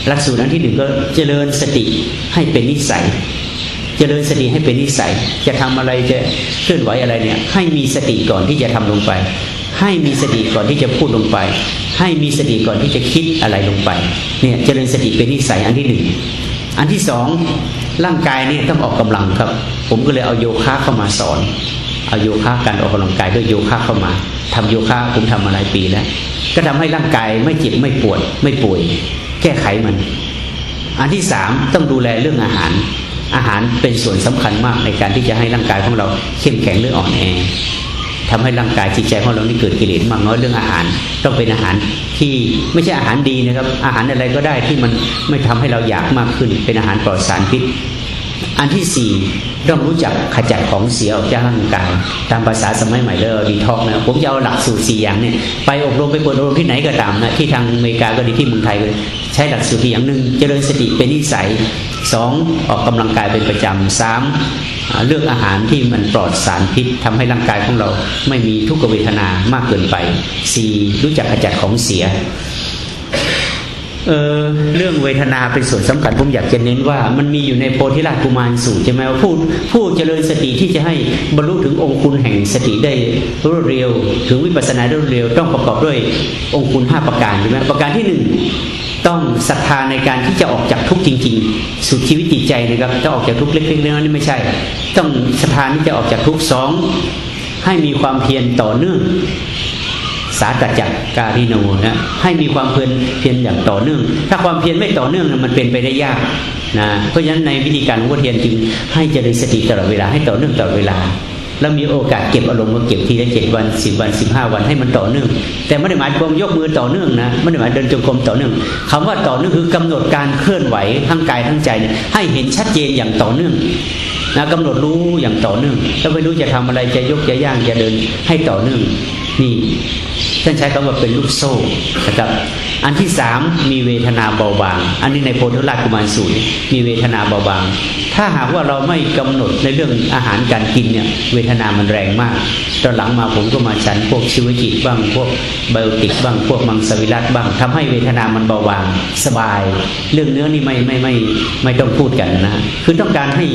หลักสูตรนั้นที่หนึ่งก็เจริญสติให้เป็นนิสัย เจริญสติให้เป็นนิสัย จะทำอะไรจะเคลื่อนไหวอะไรเนี่ยให้มีสติก่อนที่จะทำลงไป ให้มีสติก่อนที่จะพูดลงไป ให้มีสติก่อนที่จะคิดอะไรลงไปเนี่ยเจริญสติเป็นนิสัยอันที่หนึ่งอันที่สองร่างกายเนี่ยต้องออกกำลังครับ ผมก็เลยเอาโยคะเข้ามาสอนเอาโยคะการออกกำลังกายด้วยโยคะเข้ามาทำโยคะผมทำมาหลายปีแล้ว ก็ทำให้ร่างกายไม่เจ็บไม่ปวดไม่ป่วย แก้ไขมัน อันที่สามต้องดูแลเรื่องอาหาร อาหารเป็นส่วนสำคัญมากในการที่จะให้ร่างกายของเราเข้มแข็งหรืออ่อนแอทำให้ร่างกายจิตใจของเรานี่เกิดกิเลสมากน้อยเรื่องอาหาร ต้องเป็นอาหารที่ไม่ใช่อาหารดีนะครับ อาหารอะไรก็ได้ที่มันไม่ทำให้เราอยากมากขึ้น เป็นอาหารปลอดสารพิษ อันที่สี่ต้องรู้จักขจัดของเสียออกจากร่างกาย ตามภาษาสมัยใหม่เรียกดีท็อกนะผมจะเอาหลักสูตรสี่อย่างเนี่ยไปอบรมไปเปิดอบรมที่ไหนก็ตามนะที่ทางอเมริกาก็ดีที่เมืองไทยก็ใช้หลักสูตรอย่างหนึ่งเจริญสติเป็นนิสัยสองออกกำลังกายเป็นประจำสามเลือกอาหารที่มันปลอดสารพิษทำให้ร่างกายของเราไม่มีทุกขเวทนามากเกินไปสี่รู้จักขจัดของเสีย เออเรื่องเวทนาเป็นส่วนสำคัญผมอยากจะเน้นว่า มันมีอยู่ในโพธิราชกุมารสูตรใช่ไหมว่าพูดพูดเจริญสติที่จะให้บรรลุถึงองค์คุณแห่งสติได้รวดเร็ว ถึงวิปัสสนาได้รวดเร็ว ต้องประกอบด้วยองค์คุณห้าประการใช่ไหมประการที่หนึ่งต้องศรัทธาในการที่จะออกจากทุกข์จริง ๆ สุดชีวิตจิตใจนะครับจะออกจากทุกข์เล็กๆน้อยๆนี่ไม่ใช่ ต้องศรัทธาที่จะออกจากทุกข์สองให้มีความเพียรต่อเนื่อง สาตจักการิโนนะให้มีความเพียรเพียรอย่างต่อเนื่อง ถ้าความเพียรไม่ต่อเนื่องมันเป็นไปได้ยากนะเพราะฉะนั้นในวิธีการของพุทเทียนจึงให้เจริญสติตลอดเวลาให้ต่อเนื่องตลอดเวลา แล้วมีโอกาสเก็บอารมณ์มาเก็บทีละเจ็ดวันสิบวันสิบห้าวันให้มันต่อเนื่อง แต่ไม่ได้หมายความยกมือต่อเนื่องนะไม่ได้หมายเดินจงกรมต่อเนื่องคำว่าต่อเนื่องคือกำหนดการเคลื่อนไหวทั้งกายทั้งใจให้เห็นชัดเจนอย่างต่อเนื่องนะกำหนดรู้อย่างต่อเนื่องถ้าไม่รู้จะทำอะไรจะยกจะย่างจะเดินให้ต่อเนื่อง นี่ท่านใช้คำว่าเป็นลูกโซ่นะครับ อันที่สามมีเวทนาเบาบาง อันนี้ในโพธิราชกุมารสูตรมีเวทนาเบาบาง ถ้าหากว่าเราไม่กำหนดในเรื่องอาหารการกินเนี่ยเวทนามันแรงมาก ตอนหลังมาผมก็มาฉันพวกชีวจิตบ้างพวกไบโอติกบ้างพวกมังสวิรัตบ้างทำให้เวทนามันเบาบางสบาย เรื่องเนื้อนี่ไม่ไม่ไม่ไม่ต้องพูดกันนะคือต้องการให้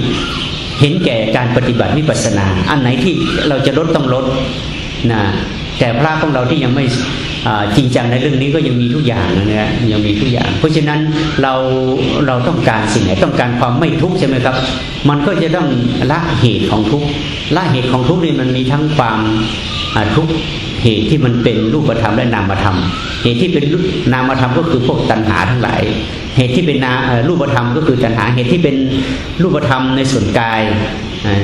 เห็นแก่การปฏิบัติวิปัสสนา อันไหนที่เราจะลดต้องลดนะ แต่พระของเราที่ยังไม่จริงจังในเรื่องนี้ก็ยังมีทุกอย่างนะฮะยังมีทุกอย่าง เพราะฉะนั้นเราเราต้องการสิ่งไหนต้องการความไม่ทุกข์ใช่ไหมครับ มันก็จะต้องละเหตุของทุกข์ละเหตุของทุกข์นี่มันมีทั้งความทุกข์เหตุที่มันเป็นรูปธรรมและนามธรรม เหตุที่เป็นนามธรรมก็คือพวกตัณหาทั้งหลาย เหตุที่เป็นนารูปธรรมก็คือตัณหา เหตุที่เป็นรูปธรรมในส่วนกาย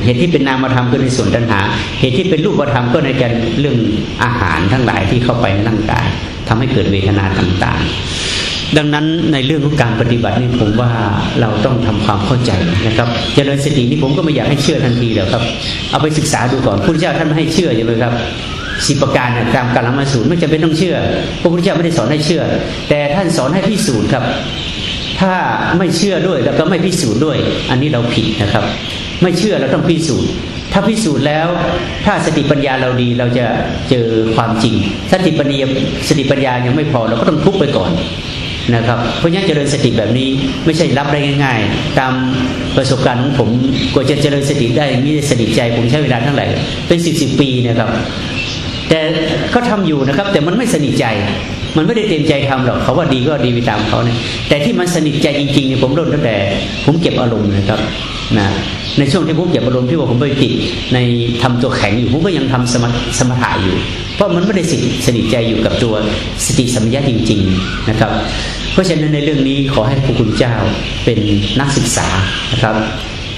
เหตุที่เป็นนามธรรมก็ในส่วนตัณหา เหตุที่เป็นรูปธรรมก็ในการเรื่องอาหารทั้งหลายที่เข้าไปในร่างกายทำให้เกิดเวทนาต่างๆ ดังนั้นในเรื่องของการปฏิบัตินี่ผมว่าเราต้องทำความเข้าใจนะครับเจริญสตินี่ผมก็ไม่อยากให้เชื่อทันทีแล้วครับ เอาไปศึกษาดูก่อนพุทธเจ้าท่านไม่ให้เชื่อใช่ไหมครับสิประการตามกาลมาสูตรไม่จำเป็นต้องเชื่อ พระพุทธเจ้าไม่ได้สอนให้เชื่อ แต่ท่านสอนให้พิสูจน์ครับ ถ้าไม่เชื่อด้วยแล้วก็ไม่พิสูจน์ด้วย อันนี้เราผิดนะครับ ไม่เชื่อเราต้องพิสูจน์ ถ้าพิสูจน์แล้ว ถ้าสติปัญญาเราดีเราจะเจอความจริงสติปัญญาสติปัญญายังไม่พอเราก็ต้องทุกไปก่อนนะครับเพราะงั้นเจริญสติแบบนี้ไม่ใช่รับได้ง่าย ๆ ตามประสบการณ์ของผมกว่าจะเจริญสติได้มีสติใจผมใช้เวลาเท่าไหร่เป็นสิบสิบปีนะครับ แต่ก็ทำอยู่นะครับ แต่มันไม่สนิทใจ มันไม่ได้เต็มใจทำหรอกเขาว่าดีก็ดีไปตามเขาเนี่ยแต่ที่มันสนิทใจจริงๆเนี่ยผมเริ่มตั้งแต่ ผมเก็บอารมณ์นะครับนะในช่วงที่ผมเก็บอารมณ์ที่ว่าผมไปติดในทำตัวแข็งอยู่ผมก็ยังทำสมสมถะอยู่ เพราะมันไม่ได้สนิทสนิทใจอยู่กับตัวสติสัมยาจริง ๆนะครับ เพราะฉะนั้นในเรื่องนี้ขอให้พระคุณเจ้าเป็นนักศึกษานะครับ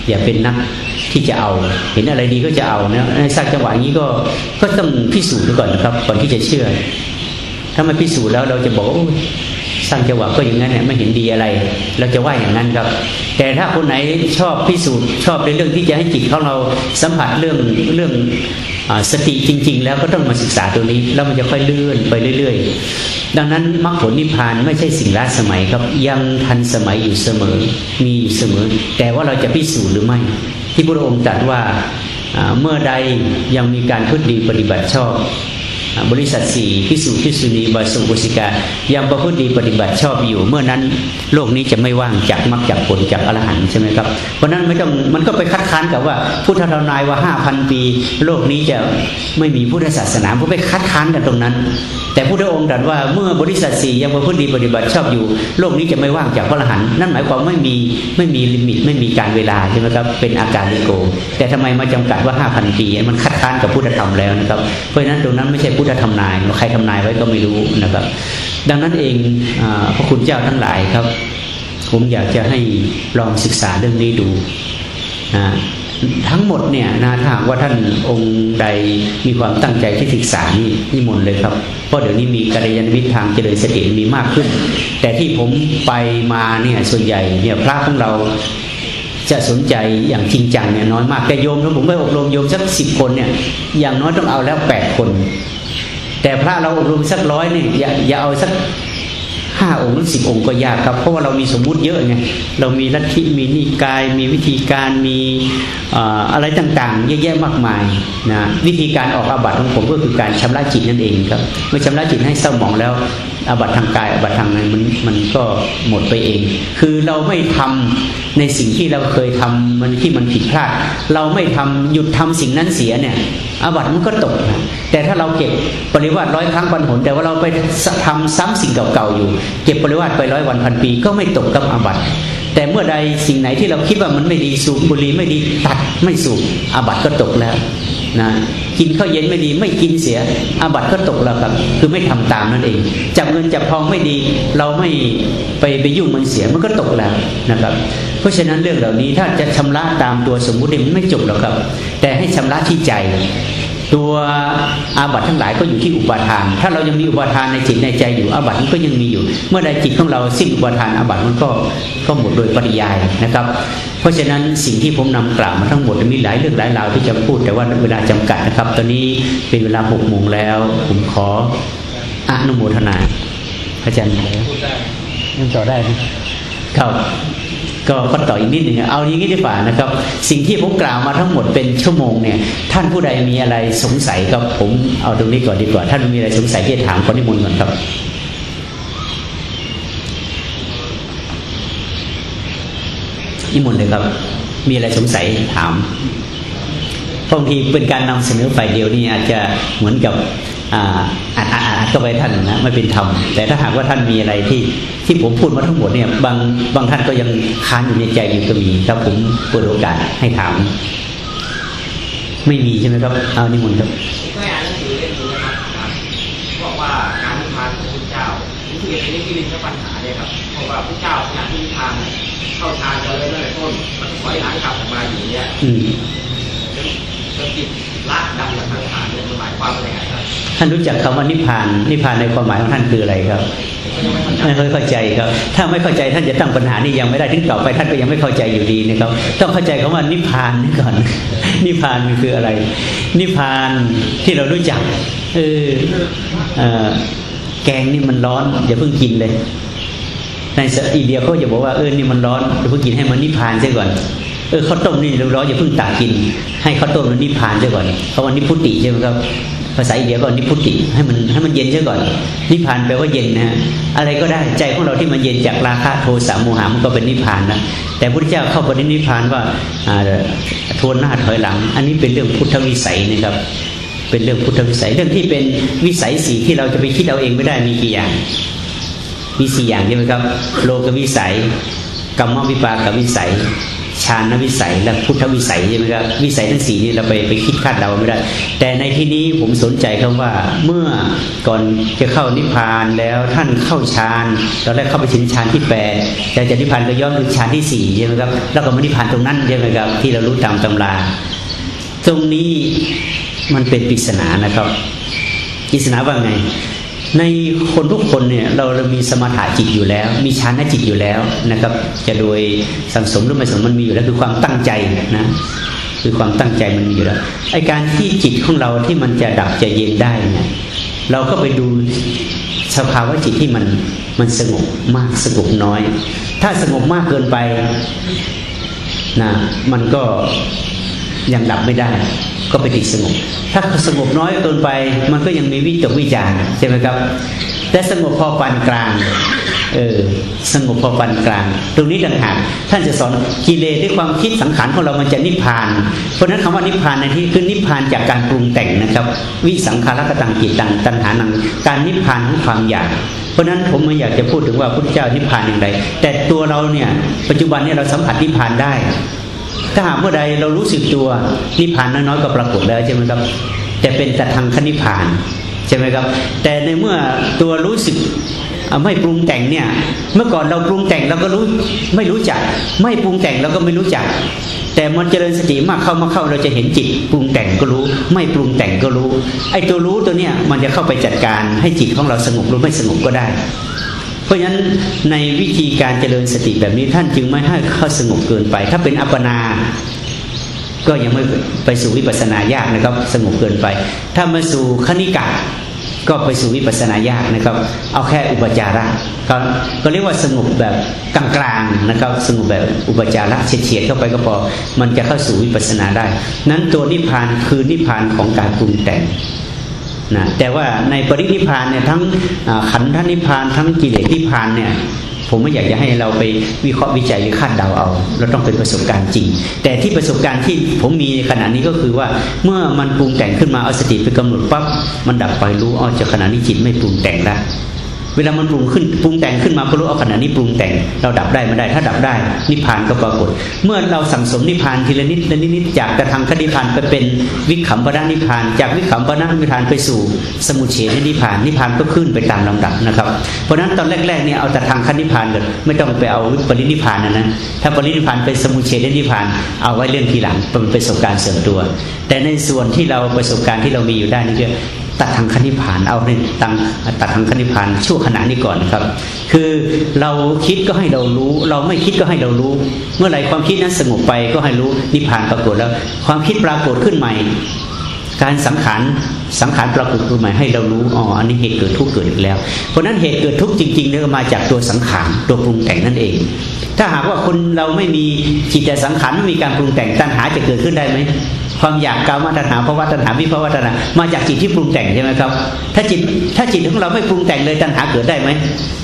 อย่าเป็นนักที่จะเอาเห็นอะไรดีก็จะเอานะในสักจังหวะนี้ก็ก็ต้องพิสูจน์ดูก่อนนะครับก่อนที่จะเชื่อ ถ้าม่พิสูจน์แล้วเราจะบอกว่าสร้างจังหวะก็อย่างนั้นเนี่ยไม่เห็นดีอะไร เราจะว่าอย่างนั้นครับ แต่ถ้าคนไหนชอบพิสูจน์ชอบในเรื่องที่จะให้จิตของเราสัมผัสเรื่องเรื่องสติจริง ๆ แล้วก็ต้องมาศึกษาตัวนี้แล้วมันจะค่อยเลื่อนไปเรื่อย ๆ ดังนั้นมรรคผลนิพพานไม่ใช่สิ่งล้าสมัยครับยังทันสมัยอยู่เสมอมีอยู่เสมอ แต่ว่าเราจะพิสูจน์หรือไม่ ที่พระองค์ตรัสว่าเมื่อใดยังมีการพุทดีปฏิบัติชอบ บริษัทสี่พิสูจพิสุนีบาสุบุสิกายังประพฤติดีปฏิบัติชอบอยู่ เมื่อนั้นโลกนี้จะไม่ว่างจากมรรคจากผลจากอรหันต์ใช่ไหมครับ เพราะนั้นไม่ต้องมันก็ไปคัดค้านกับว่า พุทธทานายว่าห้าพันปี โลกนี้จะไม่มีพุทธศาสนาเพราะไปคัดค้านกันตรงนั้น แต่พระองค์ตรัสว่าเมื่อบริษัทสี่ยังประพฤติดีปฏิบัติชอบอยู่ โลกนี้จะไม่ว่างจากพระอรหันต์นั่นหมายความไม่มีไม่มีลิมิตไม่มีการเวลาใช่ไหมครับเป็นอาการลิโก แต่ทำไมมาจำกัดว่าห้าพันปีมันคัดค้านกับพุทธธรรมแล้วนะครับเพราะฉะนั้นตรงนั้นไม่ใช่พุทธธรรมนายใครทำนายไว้ก็ไม่รู้นะครับ ดังนั้นเองอพระคุณเจ้าทั้งหลายครับ ผมอยากจะให้ลองศึกษาเรื่องนี้ดูนะทั้งหมดเนี่ยนะถ้าว่าท่านองค์ใดมีความตั้งใจที่ศึกษานี่นิมนต์เลยครับ เพราะเดี๋ยวนี้มีกัลยาณมิตรทางเจริญสติมีมากขึ้น แต่ที่ผมไปมาเนี่ยส่วนใหญ่เนี่ยพระของเราจะสนใจอย่างจริงจังเนี่ยน้อยมากแต่โยมถ้าผมไปอบรมโยมสักสิบคนเนี่ยอย่างน้อยต้องเอาแล้วแปดคน แต่พระเราอบรมสักร้อยนี่อย่าอย่าเอาสักห้าองค์หรือสิบองค์ก็ยากครับ เพราะว่าเรามีสมมุติเยอะไงเรามีลัทธิมีนิกาย มีวิธีการมีอะไรต่างๆ เยอะแยะมากมายนะวิธีการออกอาบัติของผมก็คือการชำระจิตนั่นเองครับเมื่อชำระจิตให้เศร้าหมองแล้ว อาบัตทางกายอาบัตทางนั้นมันมันก็หมดไปเอง คือเราไม่ทำในสิ่งที่เราเคยทำมันที่มันผิดพลาด เราไม่ทำหยุดทำสิ่งนั้นเสียเนี่ยอาบัตมันก็ตกนะแต่ถ้าเราเก็บปริวาสร้อยครั้งพันหนแต่ว่าเราไปทำซ้ำสิ่งเก่าๆอยู่ เก็บปริวาสไปร้อยวันพันปี ก็ไม่ตกกับอาบัตแต่เมื่อใดสิ่งไหนที่เราคิดว่ามันไม่ดีสูบบุหรี่ไม่ดีตัดไม่สูบอาบัตก็ตกแล้วนะ กินข้าวเย็นไม่ดีไม่กินเสียอาบัติก็ตกแล้วครับ คือไม่ทำตามนั่นเอง จับเงินจับทองไม่ดี เราไม่ไปไปยุ่งมันเสียมันก็ตกแล้วนะครับ เพราะฉะนั้นเรื่องเหล่านี้ถ้าจะชำระตามตัวสมมุติมันไม่จบหรอกครับ แต่ให้ชำระที่ใจ ตัวอาบัตทั้งหลายก็อยู่ที่อุปาทาน ถ้าเรายังมีอุปาทานในจิตในใจอยู่อาบัตมันก็ยังมีอยู่ เมื่อใดจิตของเราสิ้นอุปาทานอาบัตมันก็ก็หมดโดยปริยายนะครับ เพราะฉะนั้นสิ่งที่ผมนำกล่าวมาทั้งหมดมีหลายเรื่องหลายราวที่จะพูดแต่ว่าเวลาจำกัดนะครับ ตอนนี้เป็นเวลาหกโมงแล้ว ผมขออนุโมทนาพระอาจารย์แล้วยังต่อได้ไหมครับ ก็ก็ต่ออีกนิดหนึ่งเอาอย่างนี้ดีกว่านะครับ สิ่งที่ผมกล่าวมาทั้งหมดเป็นชั่วโมงเนี่ยท่านผู้ใดมีอะไรสงสัยก็ผมเอาตรงนี้ก่อนดีกว่า ท่านมีอะไรสงสัยที่ถามคนนิมนต์ก่อนครับนิมนต์เลยครับ มีอะไรสงสัยถามบางทีเป็นการนำเสนอฝ่ายเดียวนี่อาจจะเหมือนกับอ่าอ่านอ่านก็ไปท่านนะไม่เป็นธรรมแต่ถ้าหากว่าท่านมีอะไรที่ ที่ผมพูดมาทั้งหมดเนี่ยบางบางท่านก็ยังค้านอยู่ในใจอยู่ก็มีถ้าผมเปิดโอกาสให้ถาม ไม่มีใช่ไหมครับเอานิมนต์ครับไม่อ่านหนังสือเล่มนี้นะครับบอกว่าการนิพพานของพระเจ้านี่คือในนี้ที่ลินกับปัญหาเนี่ยครับเพราะว่าพระเจ้าขณะที่นิพพานเนี่ยเข้าฌานกันเลยตั้งแต่ต้นถอยหลังกลับออกมาอยู่เนี่ยอืมจนจิตละดับจากทางฐานเนี่ยมันหมายความว่ายังไงครับท่านรู้จักคำว่านิพพานนิพพานในความหมายของท่านคืออะไรครับก็ยัง ไม่าใจไม่ค่อยเข้าใจครับ ถ้าไม่เข้าใจท่านจะตั้งปัญหานี้ยังไม่ได้ถึงต่อไปท่านก็ยังไม่เข้าใจอยู่ดีนะครับ ต้องเข้าใจคำว่านิพพานนี่ก่อน นิพพานคืออะไร นิพพานที่เรารู้จักเออแกงนี่มันร้อนอย่าเพิ่งกินเลย ในอินเดียเขาจะบอกว่าเออนี่มันร้อนอย่าเพิ่งกินให้มันนิพพานซะก่อนเออข้าวต้มนี่ร้อนอย่าเพิ่งตักกิน ให้ข้าวต้มมันนิพพานซะก่อนเพราะว่านิพุติใช่ไหมครับ ภาษาอินเดียก็นิพุติให้มันให้มันเย็นซะก่อนนิพพานแปลว่าเย็นนะฮะอะไรก็ได้ใจของเราที่มันเย็นจากราคะโทสะโมหะมันก็เป็นนิพพานนะแต่พระพุทธเจ้าเข้าไปในนิพพานว่าอ่าทวนหน้าถอยหลัง อันนี้เป็นเรื่องพุทธวิสัยนะครับ เป็นเรื่องพุทธวิสัยเรื่องที่เป็นวิสัยสีที่เราจะไปคิดเอาเองไม่ได้มีกี่อย่างมีสี่อย่างใช่ไหมครับ โลกวิสัยกรรมวิปากวิสัย ฌานวิสัยและพุทธวิสัยใช่ไหมครับวิสัยทั้งสี่นี้เราไปไปคิดคาดเดาไม่ได้ แต่ในที่นี้ผมสนใจคำว่าเมื่อก่อนจะเข้านิพพานแล้วท่านเข้าฌานตอนแรกเข้าไปถึงฌานที่แปดแต่จากนิพพานก็ย้อนไปฌานที่สี่ใช่ไหมครับแล้วก็มานิพพานตรงนั้นใช่ไหมครับที่เรารู้ตามตำรา ตรงนี้มันเป็นปริศนานะครับปริศนาว่าไง ในคนทุกคนเนี่ยเราเรามีสมถะจิตอยู่แล้ว มีฌานจิตอยู่แล้วนะครับ จะโดยสังสมหรือไม่สังสมมันมีอยู่แล้วคือความตั้งใจนะคือความตั้งใจมันมีอยู่แล้วไอการที่จิตของเราที่มันจะดับจะเย็นได้เนี่ยเราก็ไปดูสภาวะจิตที่มันมันสงบมากสงบน้อย ถ้าสงบมากเกินไปนะมันก็ยังดับไม่ได้ ก็ไปติดสงบ ถ้าสงบน้อยเกินไป มันก็ยังมีวิตกวิจารใช่ไหมครับ แต่สงบพอปานกลาง เออ สงบพอปานกลาง ตรงนี้ต่างหากท่านจะสอนกิเลสด้วยความคิดสังขารของเรามันจะนิพพาน เพราะนั้นคำว่านิพพานในที่คือนิพพานจากการปรุงแต่งนะครับ วิสังขารกตังจิตตังตัณหานัง การนิพพานของความอยากเพราะฉะนั้นผมไม่อยากจะพูดถึงว่าพระพุทธเจ้านิพพานอย่างไร แต่ตัวเราเนี่ยปัจจุบันเนี่ยเราสัมผัสนิพพานได้ ถ้าหากเมื่อใดเรารู้สึกตัวนิพพานน้อยๆก็ปรากฏแล้วใช่ไหมครับแต่เป็นแต่ทางคณิพพานใช่ไหมครับ แต่ในเมื่อตัวรู้สึกไม่ปรุงแต่งเนี่ย เมื่อก่อนเราปรุงแต่งเราก็รู้ไม่รู้จัก ไม่ปรุงแต่งเราก็ไม่รู้จัก แต่มันเจริญสติมากเข้ามาเข้าเราจะเห็นจิต ปรุงแต่งก็รู้ ไม่ปรุงแต่งก็รู้ ไอ้ตัวรู้ตัวเนี้ยมันจะเข้าไปจัดการให้จิตของเราสงบหรือไม่สงบก็ได้ เพราะฉะนั้นในวิธีการเจริญสติแบบนี้ท่านจึงไม่ให้เข้าสงบเกินไป ถ้าเป็นอัปปนา ก็ยังไม่ไปสู่วิปัสสนายากนะครับ สงบเกินไป ถ้ามาสู่คณิกะก็ไปสู่วิปัสสนายากนะครับ เอาแค่อุปจาระก็ก็เรียกว่าสงบแบบกลางๆนะครับ สงบแบบอุปจาระเฉียดๆเข้าไปก็พอ มันจะเข้าสู่วิปัสสนาได้ นั้นตัวนิพพานคือนิพพานของการปรุงแต่ง นะแต่ว่าในปรินิพานเนี่ยทั้งขันธนิพานทั้งกิเลสนิพพานเนี่ยผมไม่อยากจะให้เราไปวิเคราะห์วิจัยหรือคาดเดาเอา เราต้องเป็นประสบการณ์จริง แต่ที่ประสบการณ์ที่ผมมีในขณะนี้ก็คือว่าเมื่อมันปรุงแต่งขึ้นมาเอาสติไปกำหนดปั๊บมันดับไปรู้อ๋อจากขณะนี้จิตไม่ปรุงแต่งแล้ว เวลามันปรุงขึ้นปรุงแต่งขึ้นมาก็รู้เอาขณะนี้ปรุงแต่ง เราดับได้ไม่ได้ ถ้าดับได้ นิพพานก็ปรากฏ เมื่อเราสั่งสมนิพพานทีละนิดละนิดจากกระทางคนิพพานไปเป็นวิขำปณนิพพาน จากวิขำปณนิพพานไปสู่ สมุเฉทนิพพานนิพพานก็ขึ้นไปตามลำดับนะครับ เพราะฉะนั้นตอนแรกๆเนี่ยเอาแต่ทางคนิพพานก่อนไม่ต้องไปเอาปรินิพพานนะนะถ้าปรินิพพานเป็นสมุเฉทนิพพาน เอาไว้เรื่องทีหลังเป็นประสบการณ์เสริมตัว แต่ในส่วนที่เราประสบการณ์ที่เรามีอยู่ได้นี่คือ ตัดทางคณิพานเอาในตังตัดทางคณิพานชั่วขณะนี้ก่อนครับ คือเราคิดก็ให้เรารู้ เราไม่คิดก็ให้เรารู้ เมื่อไหร่ความคิดนั้นสงบไปก็ให้รู้นิพพานปรากฏแล้ว ความคิดปรากฏขึ้นใหม่ การสังขารสังขารปรากฏขึ้นใหมาให้เรารู้อ๋ออันนี้เหตุเกิดทุกข์เกิดอีกแล้ว เพราะนั้นเหตุเกิดทุกข์จริงๆเนี่ยมาจากตัวสังขารตัวปรุงแต่งนั่นเอง ถ้าหากว่าคนเราไม่มีจิตแต่สังขารไม่มีการปรุงแต่งตัณหาจะเกิดขึ้นได้ไหม ความอยากกามตัณหาภาวะตัณหาวิภาวะตัณหามาจากจิตที่ปรุงแต่งใช่ไหมครับ ถ้าจิตถ้าจิตของเราไม่ปรุงแต่งเลยตัณหาเกิดได้ไหม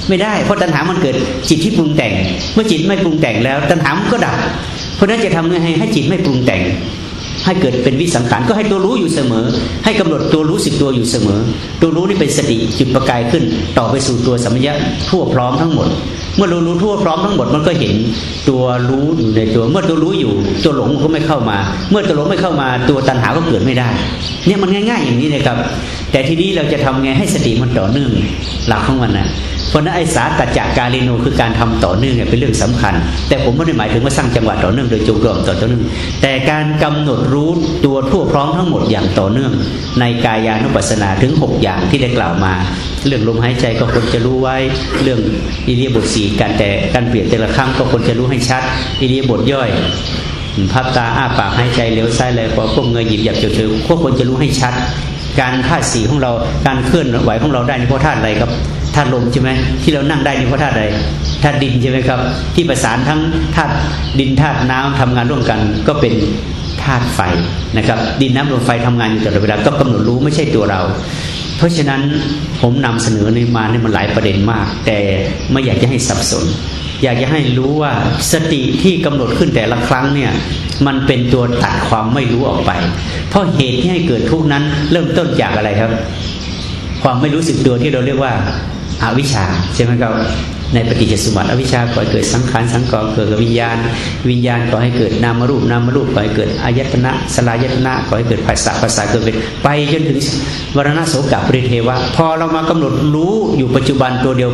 ไม่ได้ เพราะตัณหามันเกิดจิตที่ปรุงแต่ง เมื่อจิตไม่ปรุงแต่งแล้ว ตัณหามันก็ดับ เพราะนั้นจะทำยังไงให้จิตไม่ปรุงแต่ง ให้เกิดเป็นวิสังขารก็ให้ตัวรู้อยู่เสมอ ให้กำหนดตัวรู้สึกตัวอยู่เสมอ ตัวรู้นี่เป็นสติจุดประกายขึ้น ต่อไปสู่ตัวสัมยะทั่วพร้อมทั้งหมด เมื่อรู้รู้ทั่วพร้อมทั้งหมดมันก็เห็นตัวรู้อยู่ในตัว เมื่อตัวรู้อยู่ ตัวหลงก็ไม่เข้ามา เมื่อตัวหลงไม่เข้ามา ตัวตัณหาก็เกิดไม่ได้ เนี่ยมันง่าย ๆ อย่างนี้เลยครับ แต่ทีนี้เราจะทำไงให้สติมันต่อเนื่องหลักของมันนะเพราะนั้นไอ้สาตัจากกาลิโนคือการทำต่อเนื่องเนี่ยเป็นเรื่องสำคัญ แต่ผมไม่ได้หมายถึงว่าสร้างจังหวะต่อเนื่องโดยจงกรมต่อเนื่อง แต่การกำหนดรู้ตัวทั่วพร้อมทั้งหมดอย่างต่อเนื่อง ในกายานุปัสสนาถึง 6 อย่างที่ได้กล่าวมา เรื่องลมหายใจก็ควรจะรู้ไว้ เรื่องอิริยาบถสี่การแต่การเปลี่ยนแต่ละครั้งก็ควรจะรู้ให้ชัดอิริยาบถย่อยพับตาอ้าปากหายใจเลี้ยวซ้ายเลยพอก้มเงยหยิบหยับเฉยๆก็ควรจะรู้ให้ชัด การธาสีของเราการเคลื่อนไหวของเราได้ในเพราะธาตุอะไรครับธาตุลมใช่ไหมที่เรานั่งได้นี่เพราะธาตุอะไรธาตุดินใช่ไหมครับ ที่ประสานทั้งธาตุดินธาตุน้ำทำงานร่วมกันก็เป็นธาตุไฟนะครับ ดินน้ำลมไฟทำงานอยู่ตลอดเวลาก็กำหนดรู้ไม่ใช่ตัวเรา เพราะฉะนั้นผมนำเสนอในมาเนี่ยมันหลายประเด็นมาก แต่ไม่อยากจะให้สับสน อยากจะให้รู้ว่าสติที่กำหนดขึ้นแต่ละครั้งเนี่ยมันเป็นตัวตัดความไม่รู้ออกไป เพราะเหตุที่ให้เกิดทุกนั้นเริ่มต้นจากอะไรครับ ความไม่รู้สึกตัวที่เราเรียกว่าอาวิชชาใช่ไหมครับ ในปฏิจจสมบัติอวิชชาก่อให้เกิดสังขารสังกรเกิดกับวิญญาณ วิญญาณก่อให้เกิดนามรูปนามรูปก่อให้เกิดอายตนะสลายตนะก่อให้เกิดภาษาภาษาเกิดเป็นไปจนถึงวรณะโสกปริเทวะพอเรามากำหนดรู้อยู่ปัจจุบันตัวเดียว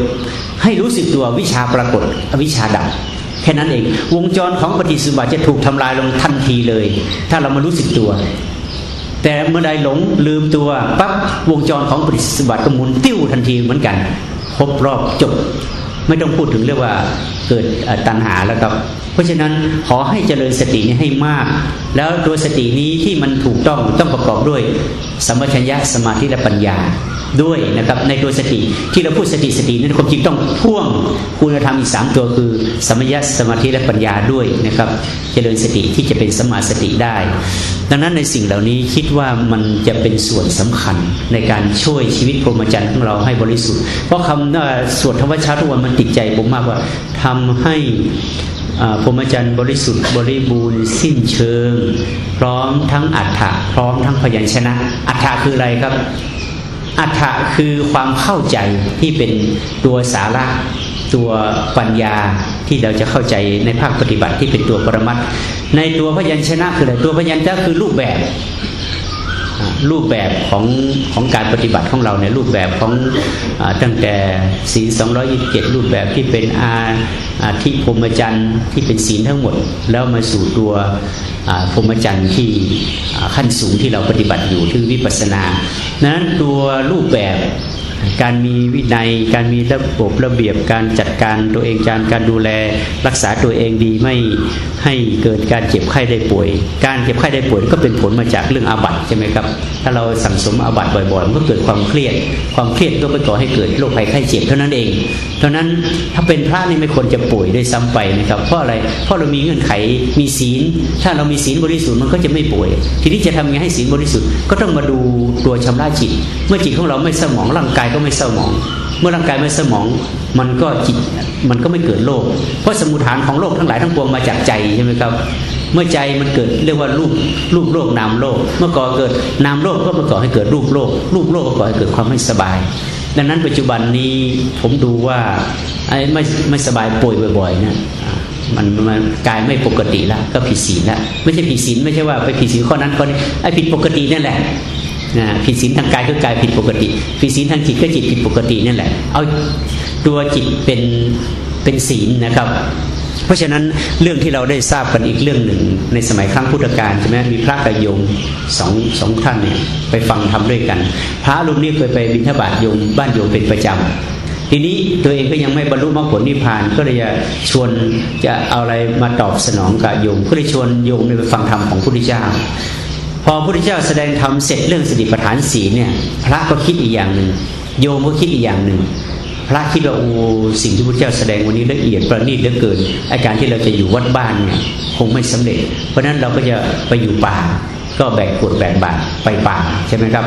ให้รู้สึกตัววิชาปรากฏอวิชชาดับแค่นั้นเอง วงจรของปฏิสมบัติจะถูกทำลายลงทันทีเลย ถ้าเรามารู้สึกตัว แต่เมื่อใดหลงลืมตัวปั๊บวงจรของปฏิสมบัติก็หมุนติ้วทันทีเหมือนกันครบรอบจบ ไม่ต้องพูดถึงเรียกว่าเกิดตัณหาแล้วครับ เพราะฉะนั้นขอให้เจริญสตินี้ให้มาก แล้วตัวสตินี้ที่มันถูกต้องต้องประกอบด้วยสัมปชัญญะสมาธิและปัญญา ด้วยนะครับในตัวสติที่เราพูดสติสตินั้นความจริงต้องพ่วงคุณธรรมอีกสามตัวคือสัมปชัญญะสมาธิและปัญญาด้วยนะครับ เจริญสติที่จะเป็นสมาสติได้ ดังนั้นในสิ่งเหล่านี้คิดว่ามันจะเป็นส่วนสำคัญในการช่วยชีวิตพรหมจรรย์ของเราให้บริสุทธิ์ เพราะคำว่าสวดธรรมชาติทุกวันมันติดใจผมมากว่าทำให้พรหมจรรย์บริสุทธิ์บริบูรณ์สิ้นเชิง พร้อมทั้งอัฏฐะพร้อมทั้งพยัญชนะ อัฏฐะคืออะไรครับ อัฏฐะคือความเข้าใจที่เป็นตัวสาระตัวปัญญาที่เราจะเข้าใจในภาคปฏิบัติที่เป็นตัวปรมัตในตัวพยัญชนะคืออะไรตัวพยัญชนะคือรูปแบบ รูปแบบของของการปฏิบัติของเราในรูปแบบของอตั้งแต่ศีล227 รูปแบบที่เป็นอาอาที่พรหมจรรย์ที่เป็นศีลทั้งหมด แล้วมาสู่ตัวพรหมจรรย์ที่ขั้นสูงที่เราปฏิบัติอยู่ที่วิปัสสนานั้นตัวรูปแบบ การมีวินัย การมีระบบระเบียบการจัดการตัวเองการการดูแลรักษาตัวเองดีไม่ให้เกิดการเจ็บไข้ได้ป่วย การเจ็บไข้ได้ป่วย ก็เป็นผลมาจากเรื่องอาบัติใช่ไหมครับ ถ้าเราสั่งสมอาบัติบ่อยๆมันก็เกิดความเครียด ความเครียดก็ไปก่อให้เกิดโรคภัยไข้เจ็บเท่านั้นเองเพรานั้นถ้าเป็นพระนี่ไม่ควรจะป่วยด้วยซ้ำไปนะครับ เพราะอะไรเพราะเรามีเงื่อนไขมีศีล ถ้าเรามีศีลบริสุทธิ์มันก็จะไม่ป่วย ทีนี้จะทำยังไงให้ศีลบริสุทธิ์ก็ต้องมาดูตัวชำระจิต เมื่อจิตของเราไม่สมองร่างกายก็ไม่เศร้าหมอง เมื่อร่างกายไม่สมอง มันก็จิตมันก็ไม่เกิดโรคเพราะสมุทฐานของโลกทั้งหลายทั้งปวงมาจากใจใช่ไหมครับ เมื่อใจมันเกิดเรียกว่ารูปรูปโลกนามโลกเมื่อก่อเกิดนามโลกก็มาก่อให้เกิดรูปโลกรูปโลกก็ก่อให้เกิดความไม่สบาย ดังนั้นปัจจุบันนี้ผมดูว่าไอ้ไม่ไม่สบายป่วยบ่อยๆนะมันมันกายไม่ปกติแล้วก็ผิดศีลแล้วไม่ใช่ผิดศีลไม่ใช่ว่าไปผิดศีลข้อนั้นข้อนี้ไอ้ผิดปกตินั่นแหละ นะผิดศีลทางกายก็กายผิดปกติ ผิดศีลทางจิตก็จิตผิดปกตินั่นแหละ เอาตัวจิตเป็นเป็นศีลนะครับ เพราะฉะนั้นเรื่องที่เราได้ทราบกันอีกเรื่องหนึ่ง ในสมัยครั้งพุทธกาลใช่ไหมมีพระกับโยมสองสองท่านเนี่ยไปฟังทำด้วยกัน พระรูปนี้เคยไปบิณฑบาตโยมบ้านโยมเป็นประจำทีนี้ตัวเองก็ยังไม่บรรลุมรรคผลนิพพานก็เลยจะชวนจะเอาอะไรมาตอบสนองกับโยมก็เลยชวนโยมไปฟังธรรมของพระพุทธเจ้า อพอพระพุทธเจ้าแสดงธรรมเสร็จเรื่องสติปัฏฐานสีเนี่ย พระก็คิดอีกอย่างหนึ่งโยมก็คิดอีกอย่างหนึ่งพระคิดว่าโอ้สิ่งที่พระพุทธเจ้าแสดงวันนี้ละเอียดประณีตเหลือเกินอาการที่เราจะอยู่วัดบ้านเนี่ยคงไม่สำเร็จ เพราะฉะนั้นเราก็จะไปอยู่ป่า ก็แบกขวดแบกบาตไปป่าใช่ไหมครับ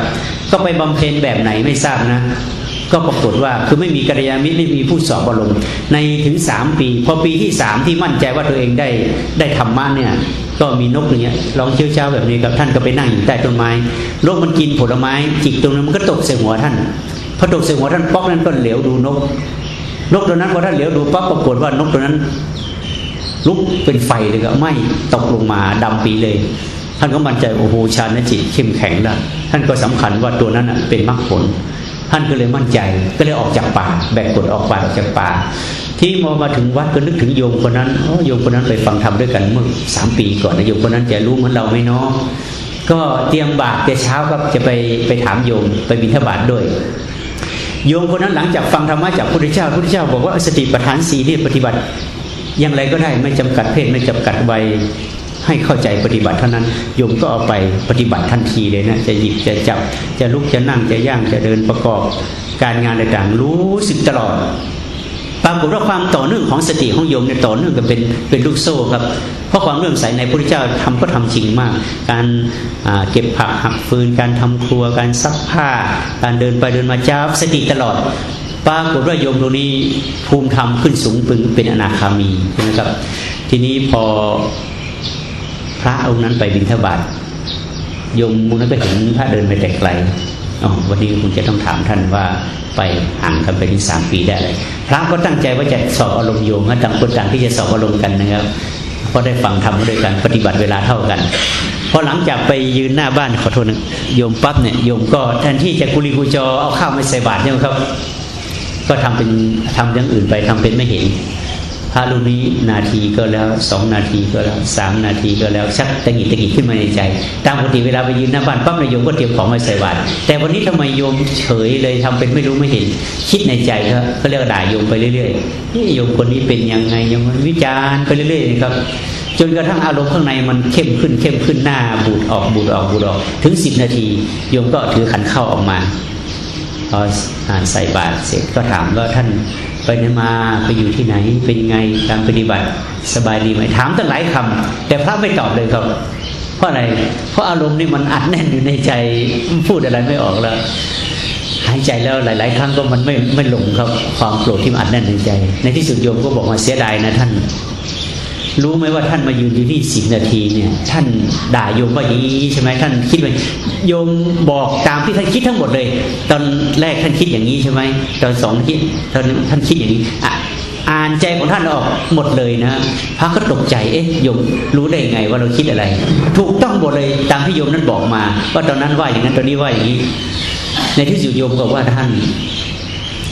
ก็ไปบำเพ็ญแบบไหนไม่ทราบนะ ก็ปรากฏว่าคือไม่มีกัลยาณมิตรไม่มีผู้สอบอารมณ์ในถึงสามปี พอปีที่สามที่มั่นใจว่าตัวเองได้ได้ธรรมะเนี่ย ก็มีนกอย่างเงี้ยร้องเช้าเช้าแบบนี้ครับท่านก็ไปนั่งอยู่ใต้ต้นไม้นกมันกินผลไม้จิกตรงนั้นมันก็ตกใส่หัวท่านพอตกใส่หัวท่านป๊อกนั้นก็เหลียวดูนก นกตัวนั้นพอท่านเหลียวดูป๊อกปรากฏว่านกตัวนั้น ลุกเป็นไฟเลยก็ไหม้ตกลงมาดำปีเลย ท่านก็มั่นใจโอ้โหชาณจิตเข้มแข็งแล้วท่านก็สำคัญว่าตัวนั้นเป็นมรรคผล ท่านก็เลยมั่นใจก็เลยออกจากป่า แบกกดออกป่าออกจากป่า ที่มอมาถึงวัดก็นึกถึงโยมคนนั้นโยมคนนั้นไปฟังธรรมด้วยกันเมื่อสามปีก่อนนะโยมคนนั้นจะรู้เหมือนเราไหมเนาะก็เตรียมบาตรแต่เช้าก็จะไปไปถามโยมไปบิณฑบาตด้วยโยมคนนั้นหลังจากฟังธรรมะจากพระพุทธเจ้าพระพุทธเจ้าบอกว่าสติปัฏฐานสีนี่ปฏิบัติอย่างไรก็ได้ไม่จำกัดเพศไม่จำกัดวัย ให้เข้าใจปฏิบัติเท่านั้นโยมก็เอาไปปฏิบัติทันทีเลยนะจะหยิบจะจับ จะลุกจะนั่งจะย่างจะเดินประกอบ การงานต่างๆรู้สึกตลอดปรากฏว่าความต่อเนื่องของสติของโยมเนี่ยต่อเนื่องกันเป็นเป็นลูกโซ่ครับ เพราะความเลื่อมใสในพระพุทธเจ้าทำก็ทำจริงมาก การเก็บผักหักฟืน การทำครัว การซักผ้า การเดินไปเดินมาจ้าสติตลอด ปรากฏว่าโยมตรงนี้ภูมิธรรมขึ้นสูงปึงเป็นอนาคามีใช่ไหมครับ ทีนี้พอ พระองค์นั้นไปบิณฑบาตโยมมุนั้นก็เห็นพระเดินไปแต่ไกลวันนี้คุณจะต้องถามท่านว่าไปห่างกันไปถึงสามปีได้เลยพระก็ตั้งใจว่าจะสอบอารมณ์โยมนต่างคนต่างที่จะสอบอารมณ์กันนะครับเพราะได้ฟังทำด้วยกันปฏิบัติเวลาเท่ากันพอหลังจากไปยืนหน้าบ้านขอโทษนะโยมปั๊บเนี่ยโยมก็แทนที่จะกุลีกุจอเอาข้าวไม่ใส่บาตรเนี่ยครับ ก็ทำเป็นทำอย่างอื่นไปทำเป็นไม่เห็น พระรูปนี้นาทีก็แล้วสองนาทีก็แล้วสามนาทีก็แล้วชักตะกิดตะกิดขึ้นมาในใจ ตามปกติเวลาไปยืนหน้าบ้านปั๊บนายโยมก็เตรียมของมาใส่บาตรแต่วันนี้ทำไมโยมเฉยเลยทำเป็นไม่รู้ไม่เห็น คิดในใจก็ก็เรียกด่าโยมไปเรื่อยๆนี่โยมคนนี้เป็นยังไงยังวิจารณ์ไปเรื่อยๆนะครับจนกระทั่งอารมณ์ข้างในมันเข้มขึ้นเข้มขึ้นหน้าบูดออกบูดออกบูดออก ถึงสิบนาทีโยมก็ถือขันเข้าออกมาพอใส่บาตรเสร็จก็ถามว่าท่าน ไปไหนมาไปอยู่ที่ไหน เป็นไงการปฏิบัติสบายดีไหมถามตั้งหลายคำแต่พระไม่ตอบเลยครับเพราะอะไร เพราะอารมณ์นี่มันอัดแน่นอยู่ในใจพูดอะไรไม่ออกแล้วหายใจแล้วหลาย ๆ ครั้งก็มันไม่ไม่หลงครับความโกรธที่มันอัดแน่นในใจ ในที่สุดโยมก็บอกว่าเสียดายนะท่าน รู้ไหมว่าท่านมายืนอยู่ที่สิบนาทีเนี่ย ท่านด่าโยมว่าอย่างนี้ใช่ไหมท่านคิดว่าโยมบอกตามที่ท่านคิดทั้งหมดเลย ตอนแรกท่านคิดอย่างนี้ใช่ไหมตอนสองคิดตอนท่านคิดอย่างนี้อะอ่านใจของท่านออกหมดเลยนะพระก็ตกใจเอ๊ะโยมรู้ได้ไงว่าเราคิดอะไร ถูกต้องหมดเลยตามที่โยมนั้นบอกมา ว่าตอนนั้นว่าอย่างนั้นตอนนี้ว่าอย่างนี้ ในที่สุดโยมก็ว่าท่าน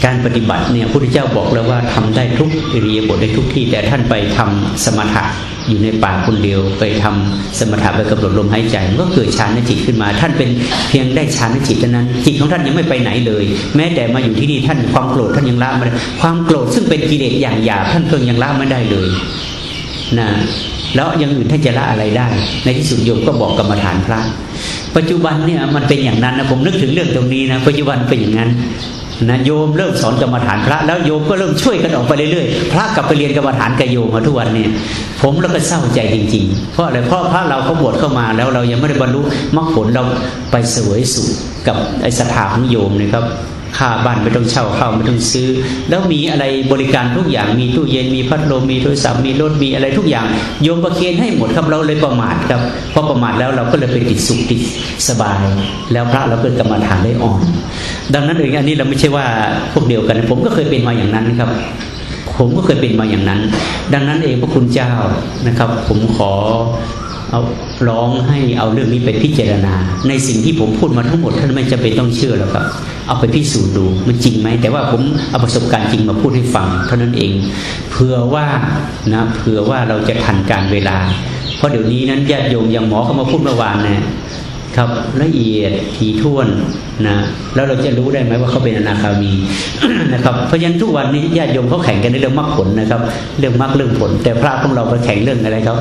การปฏิบัติเนี่ยพระพุทธเจ้าบอกแล้วว่าทำได้ทุกอิริยาบถได้ทุกที่แต่ท่านไปทำสมถะอยู่ในป่าคนเดียว ไปทำสมถะไปกำหนดลมหายใจก็เกิดฌานจิตขึ้นมา ท่านเป็นเพียงได้ฌานจิตเท่านั้น จิตของท่านยังไม่ไปไหนเลย แม้แต่มาอยู่ที่นี่ท่านความโกรธท่านยังละไม่ได้ความโกรธซึ่งเป็นกิเลสอย่างหยาบท่านก็ยังละไม่ได้เลยนะแล้วยังอื่นท่านจะละอะไรได้ ในที่สุดโยมก็บอกกรรมฐานพระปัจจุบันเนี่ยมันเป็นอย่างนั้นนะผมนึกถึงเรื่องตรงนี้นะปัจจุบันเป็นอย่างนั้น นะโยมเริ่มสอนกรรมฐานพระ แล้วโยมก็เริ่มช่วยกันออกไปเรื่อยๆพระกลับไปเรียนกรรมฐานกับโยมมาทุกวันเนี่ยผมแล้วก็เศร้าใจจริง ๆ เพราะอะไรเพราะพระเราเขาบวชเข้ามาแล้วเรายังไม่ได้บรรลุมรรคผลเราไปเสวยสุขกับไอ้ศรัทธาของโยมนะครับ ค่าบ้านไม่ต้องเช่าข้าไม่ต้องซื้อ แล้วมีอะไรบริการทุกอย่างมีตู้เย็นมีพัดลมมีโทรศัพท์มีรถมีอะไรทุกอย่างโยมประเคนให้หมดครับเราเลยประมาทครับพอประมาทแล้วเราก็เลยไปติดสุขติดสบาย แล้วพระเราเกิดกรรมฐานได้อ่อน ดังนั้นเองอันนี้เราไม่ใช่ว่าพวกเดียวกัน ผมก็เคยเป็นมาอย่างนั้นครับ ผมก็เคยเป็นมาอย่างนั้น ดังนั้นเองพระคุณเจ้านะครับ ผมขอ เอาร้องให้เอาเรื่องนี้ไปพิจารณา ในสิ่งที่ผมพูดมาทั้งหมดท่านไม่จำเป็นต้องเชื่อหรอกครับ เอาไปพิสูจน์ดูมันจริงไหมแต่ว่าผมเอาประสบการณ์จริงมาพูดให้ฟังเท่านั้นเองเผื่อว่านะเผื่อว่าเราจะทันการเวลา เพราะเดี๋ยวนี้นั้นญาติโยมอย่างหมอเขามาพูดเมื่อวานเนี่ย ครับละเอียดถี่ถ้วนนะแล้วเราจะรู้ได้ไหมว่าเขาเป็นอนาคามีนะครับเพราะฉะนั้นทุกวันนี้ญาติโยมเขาแข่งกันในเรื่องมรรคผลนะครับ เรื่องมรรคเรื่องผล แต่พระของเราไปแข่งเรื่องอะไรครับ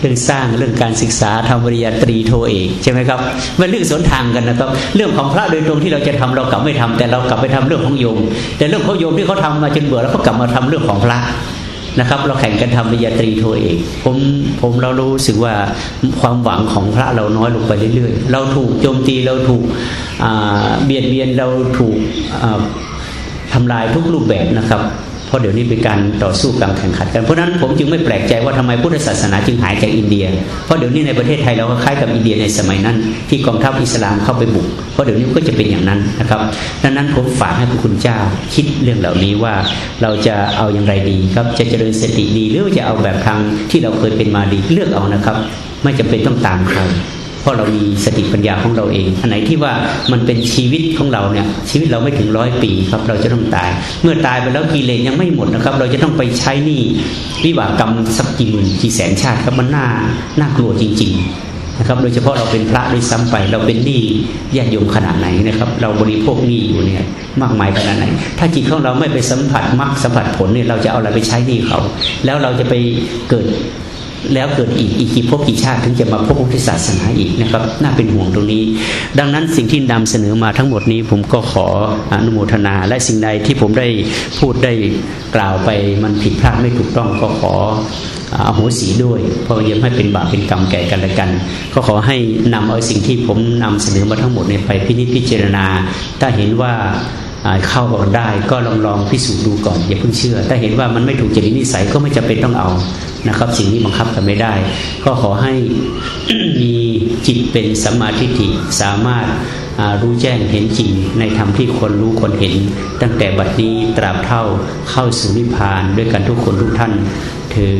เรื่องสร้างเรื่องการศึกษาทำปริญญาตรีโทเอกใช่ไหมครับมันเรื่องสนทางกันนะครับ เรื่องของพระโดยตรงที่เราจะทำเรากลับไม่ทำแต่เรากลับไปทำเรื่องของโยม แต่เรื่องของโยมที่เขาทำมาจนเบื่อแล้วเขากลับมาทำเรื่องของพระ นะครับ เราแข่งกันทำปริญญาตรีโทเอกผมผมเรารู้สึกว่าความหวังของพระเราน้อยลงไปเรื่อยๆ เราถูกโจมตีเราถูกเบียดเบียนเราถูกทำลายทุกรูปแบบนะครับ เพราะเดี๋ยวนี้เป็นการต่อสู้การแข่งขันกันเพราะนั้นผมจึงไม่แปลกใจว่าทำไมพุทธศาสนาจึงหายจากอินเดีย เพราะเดี๋ยวนี้ในประเทศไทยเราก็คล้ายกับอินเดียในสมัยนั้น ที่กองทัพอิสลามเข้าไปบุกเพราะเดี๋ยวนี้ก็จะเป็นอย่างนั้นนะครับ ดังนั้นผมฝากให้พระคุณเจ้าคิดเรื่องเหล่านี้ว่าเราจะเอาอย่างไรดีครับจะเจริญสติดีหรือว่าจะเอาแบบทางที่เราเคยเป็นมาดีเลือกเอานะครับ ไม่จำเป็นต้องตามใคร เพราะเรามีสติปัญญาของเราเอง อันไหนที่ว่ามันเป็นชีวิตของเราเนี่ยชีวิตเราไม่ถึงร้อยปีครับเราจะต้องตาย เมื่อตายไปแล้วกิเลสยังไม่หมดนะครับ เราจะต้องไปใช้นี้วิบากกรรมสักกี่หมื่นกี่แสนชาติครับมันน่าน่ากลัวจริง ๆนะครับโดยเฉพาะเราเป็นพระด้วยซ้ำไป เราเป็นหนี้ญาติโยมขนาดไหนนะครับ เราบริโภคหนี้อยู่เนี่ยมากมายขนาดไหน ถ้าจิตของเราไม่ไปสัมผัสมรรคสัมผัสผลเนี่ยเราจะเอาอะไรไปใช้หนี้เขา แล้วเราจะไปเกิด แล้วเกิดอีกอีกกี่ภพกี่ชาติ ถึงจะมาพบพุทธศาสนาอีกนะครับ น่าเป็นห่วงตรงนี้ ดังนั้นสิ่งที่นำเสนอมาทั้งหมดนี้ผมก็ขออนุโมทนา และสิ่งใดที่ผมได้พูดได้กล่าวไปมันผิดพลาดไม่ถูกต้องก็ขออโหสีด้วย เพราะยังให้เป็นบาปเป็นกรรมแก่กันและกัน ก็ขอให้นำเอาสิ่งที่ผมนำเสนอมาทั้งหมดเนี่ยไปพินิจพิจารณา ถ้าเห็นว่า เข้ากันได้ก็ลองลองพิสูจน์ดูก่อนอย่าเพิ่งเชื่อ ถ้าเห็นว่ามันไม่ถูกจริตนิสัยก็ไม่จำเป็นต้องเอานะครับ สิ่งนี้บังคับกันไม่ได้ ก็ขอให้มีจิตเป็นสัมมาทิฏฐิสามารถรู้แจ้งเห็นจริงในธรรมที่คนรู้คนเห็น ตั้งแต่บัดนี้ตราบเท่าเข้าสู่นิพพานด้วยกันทุกคนทุกท่านเธอ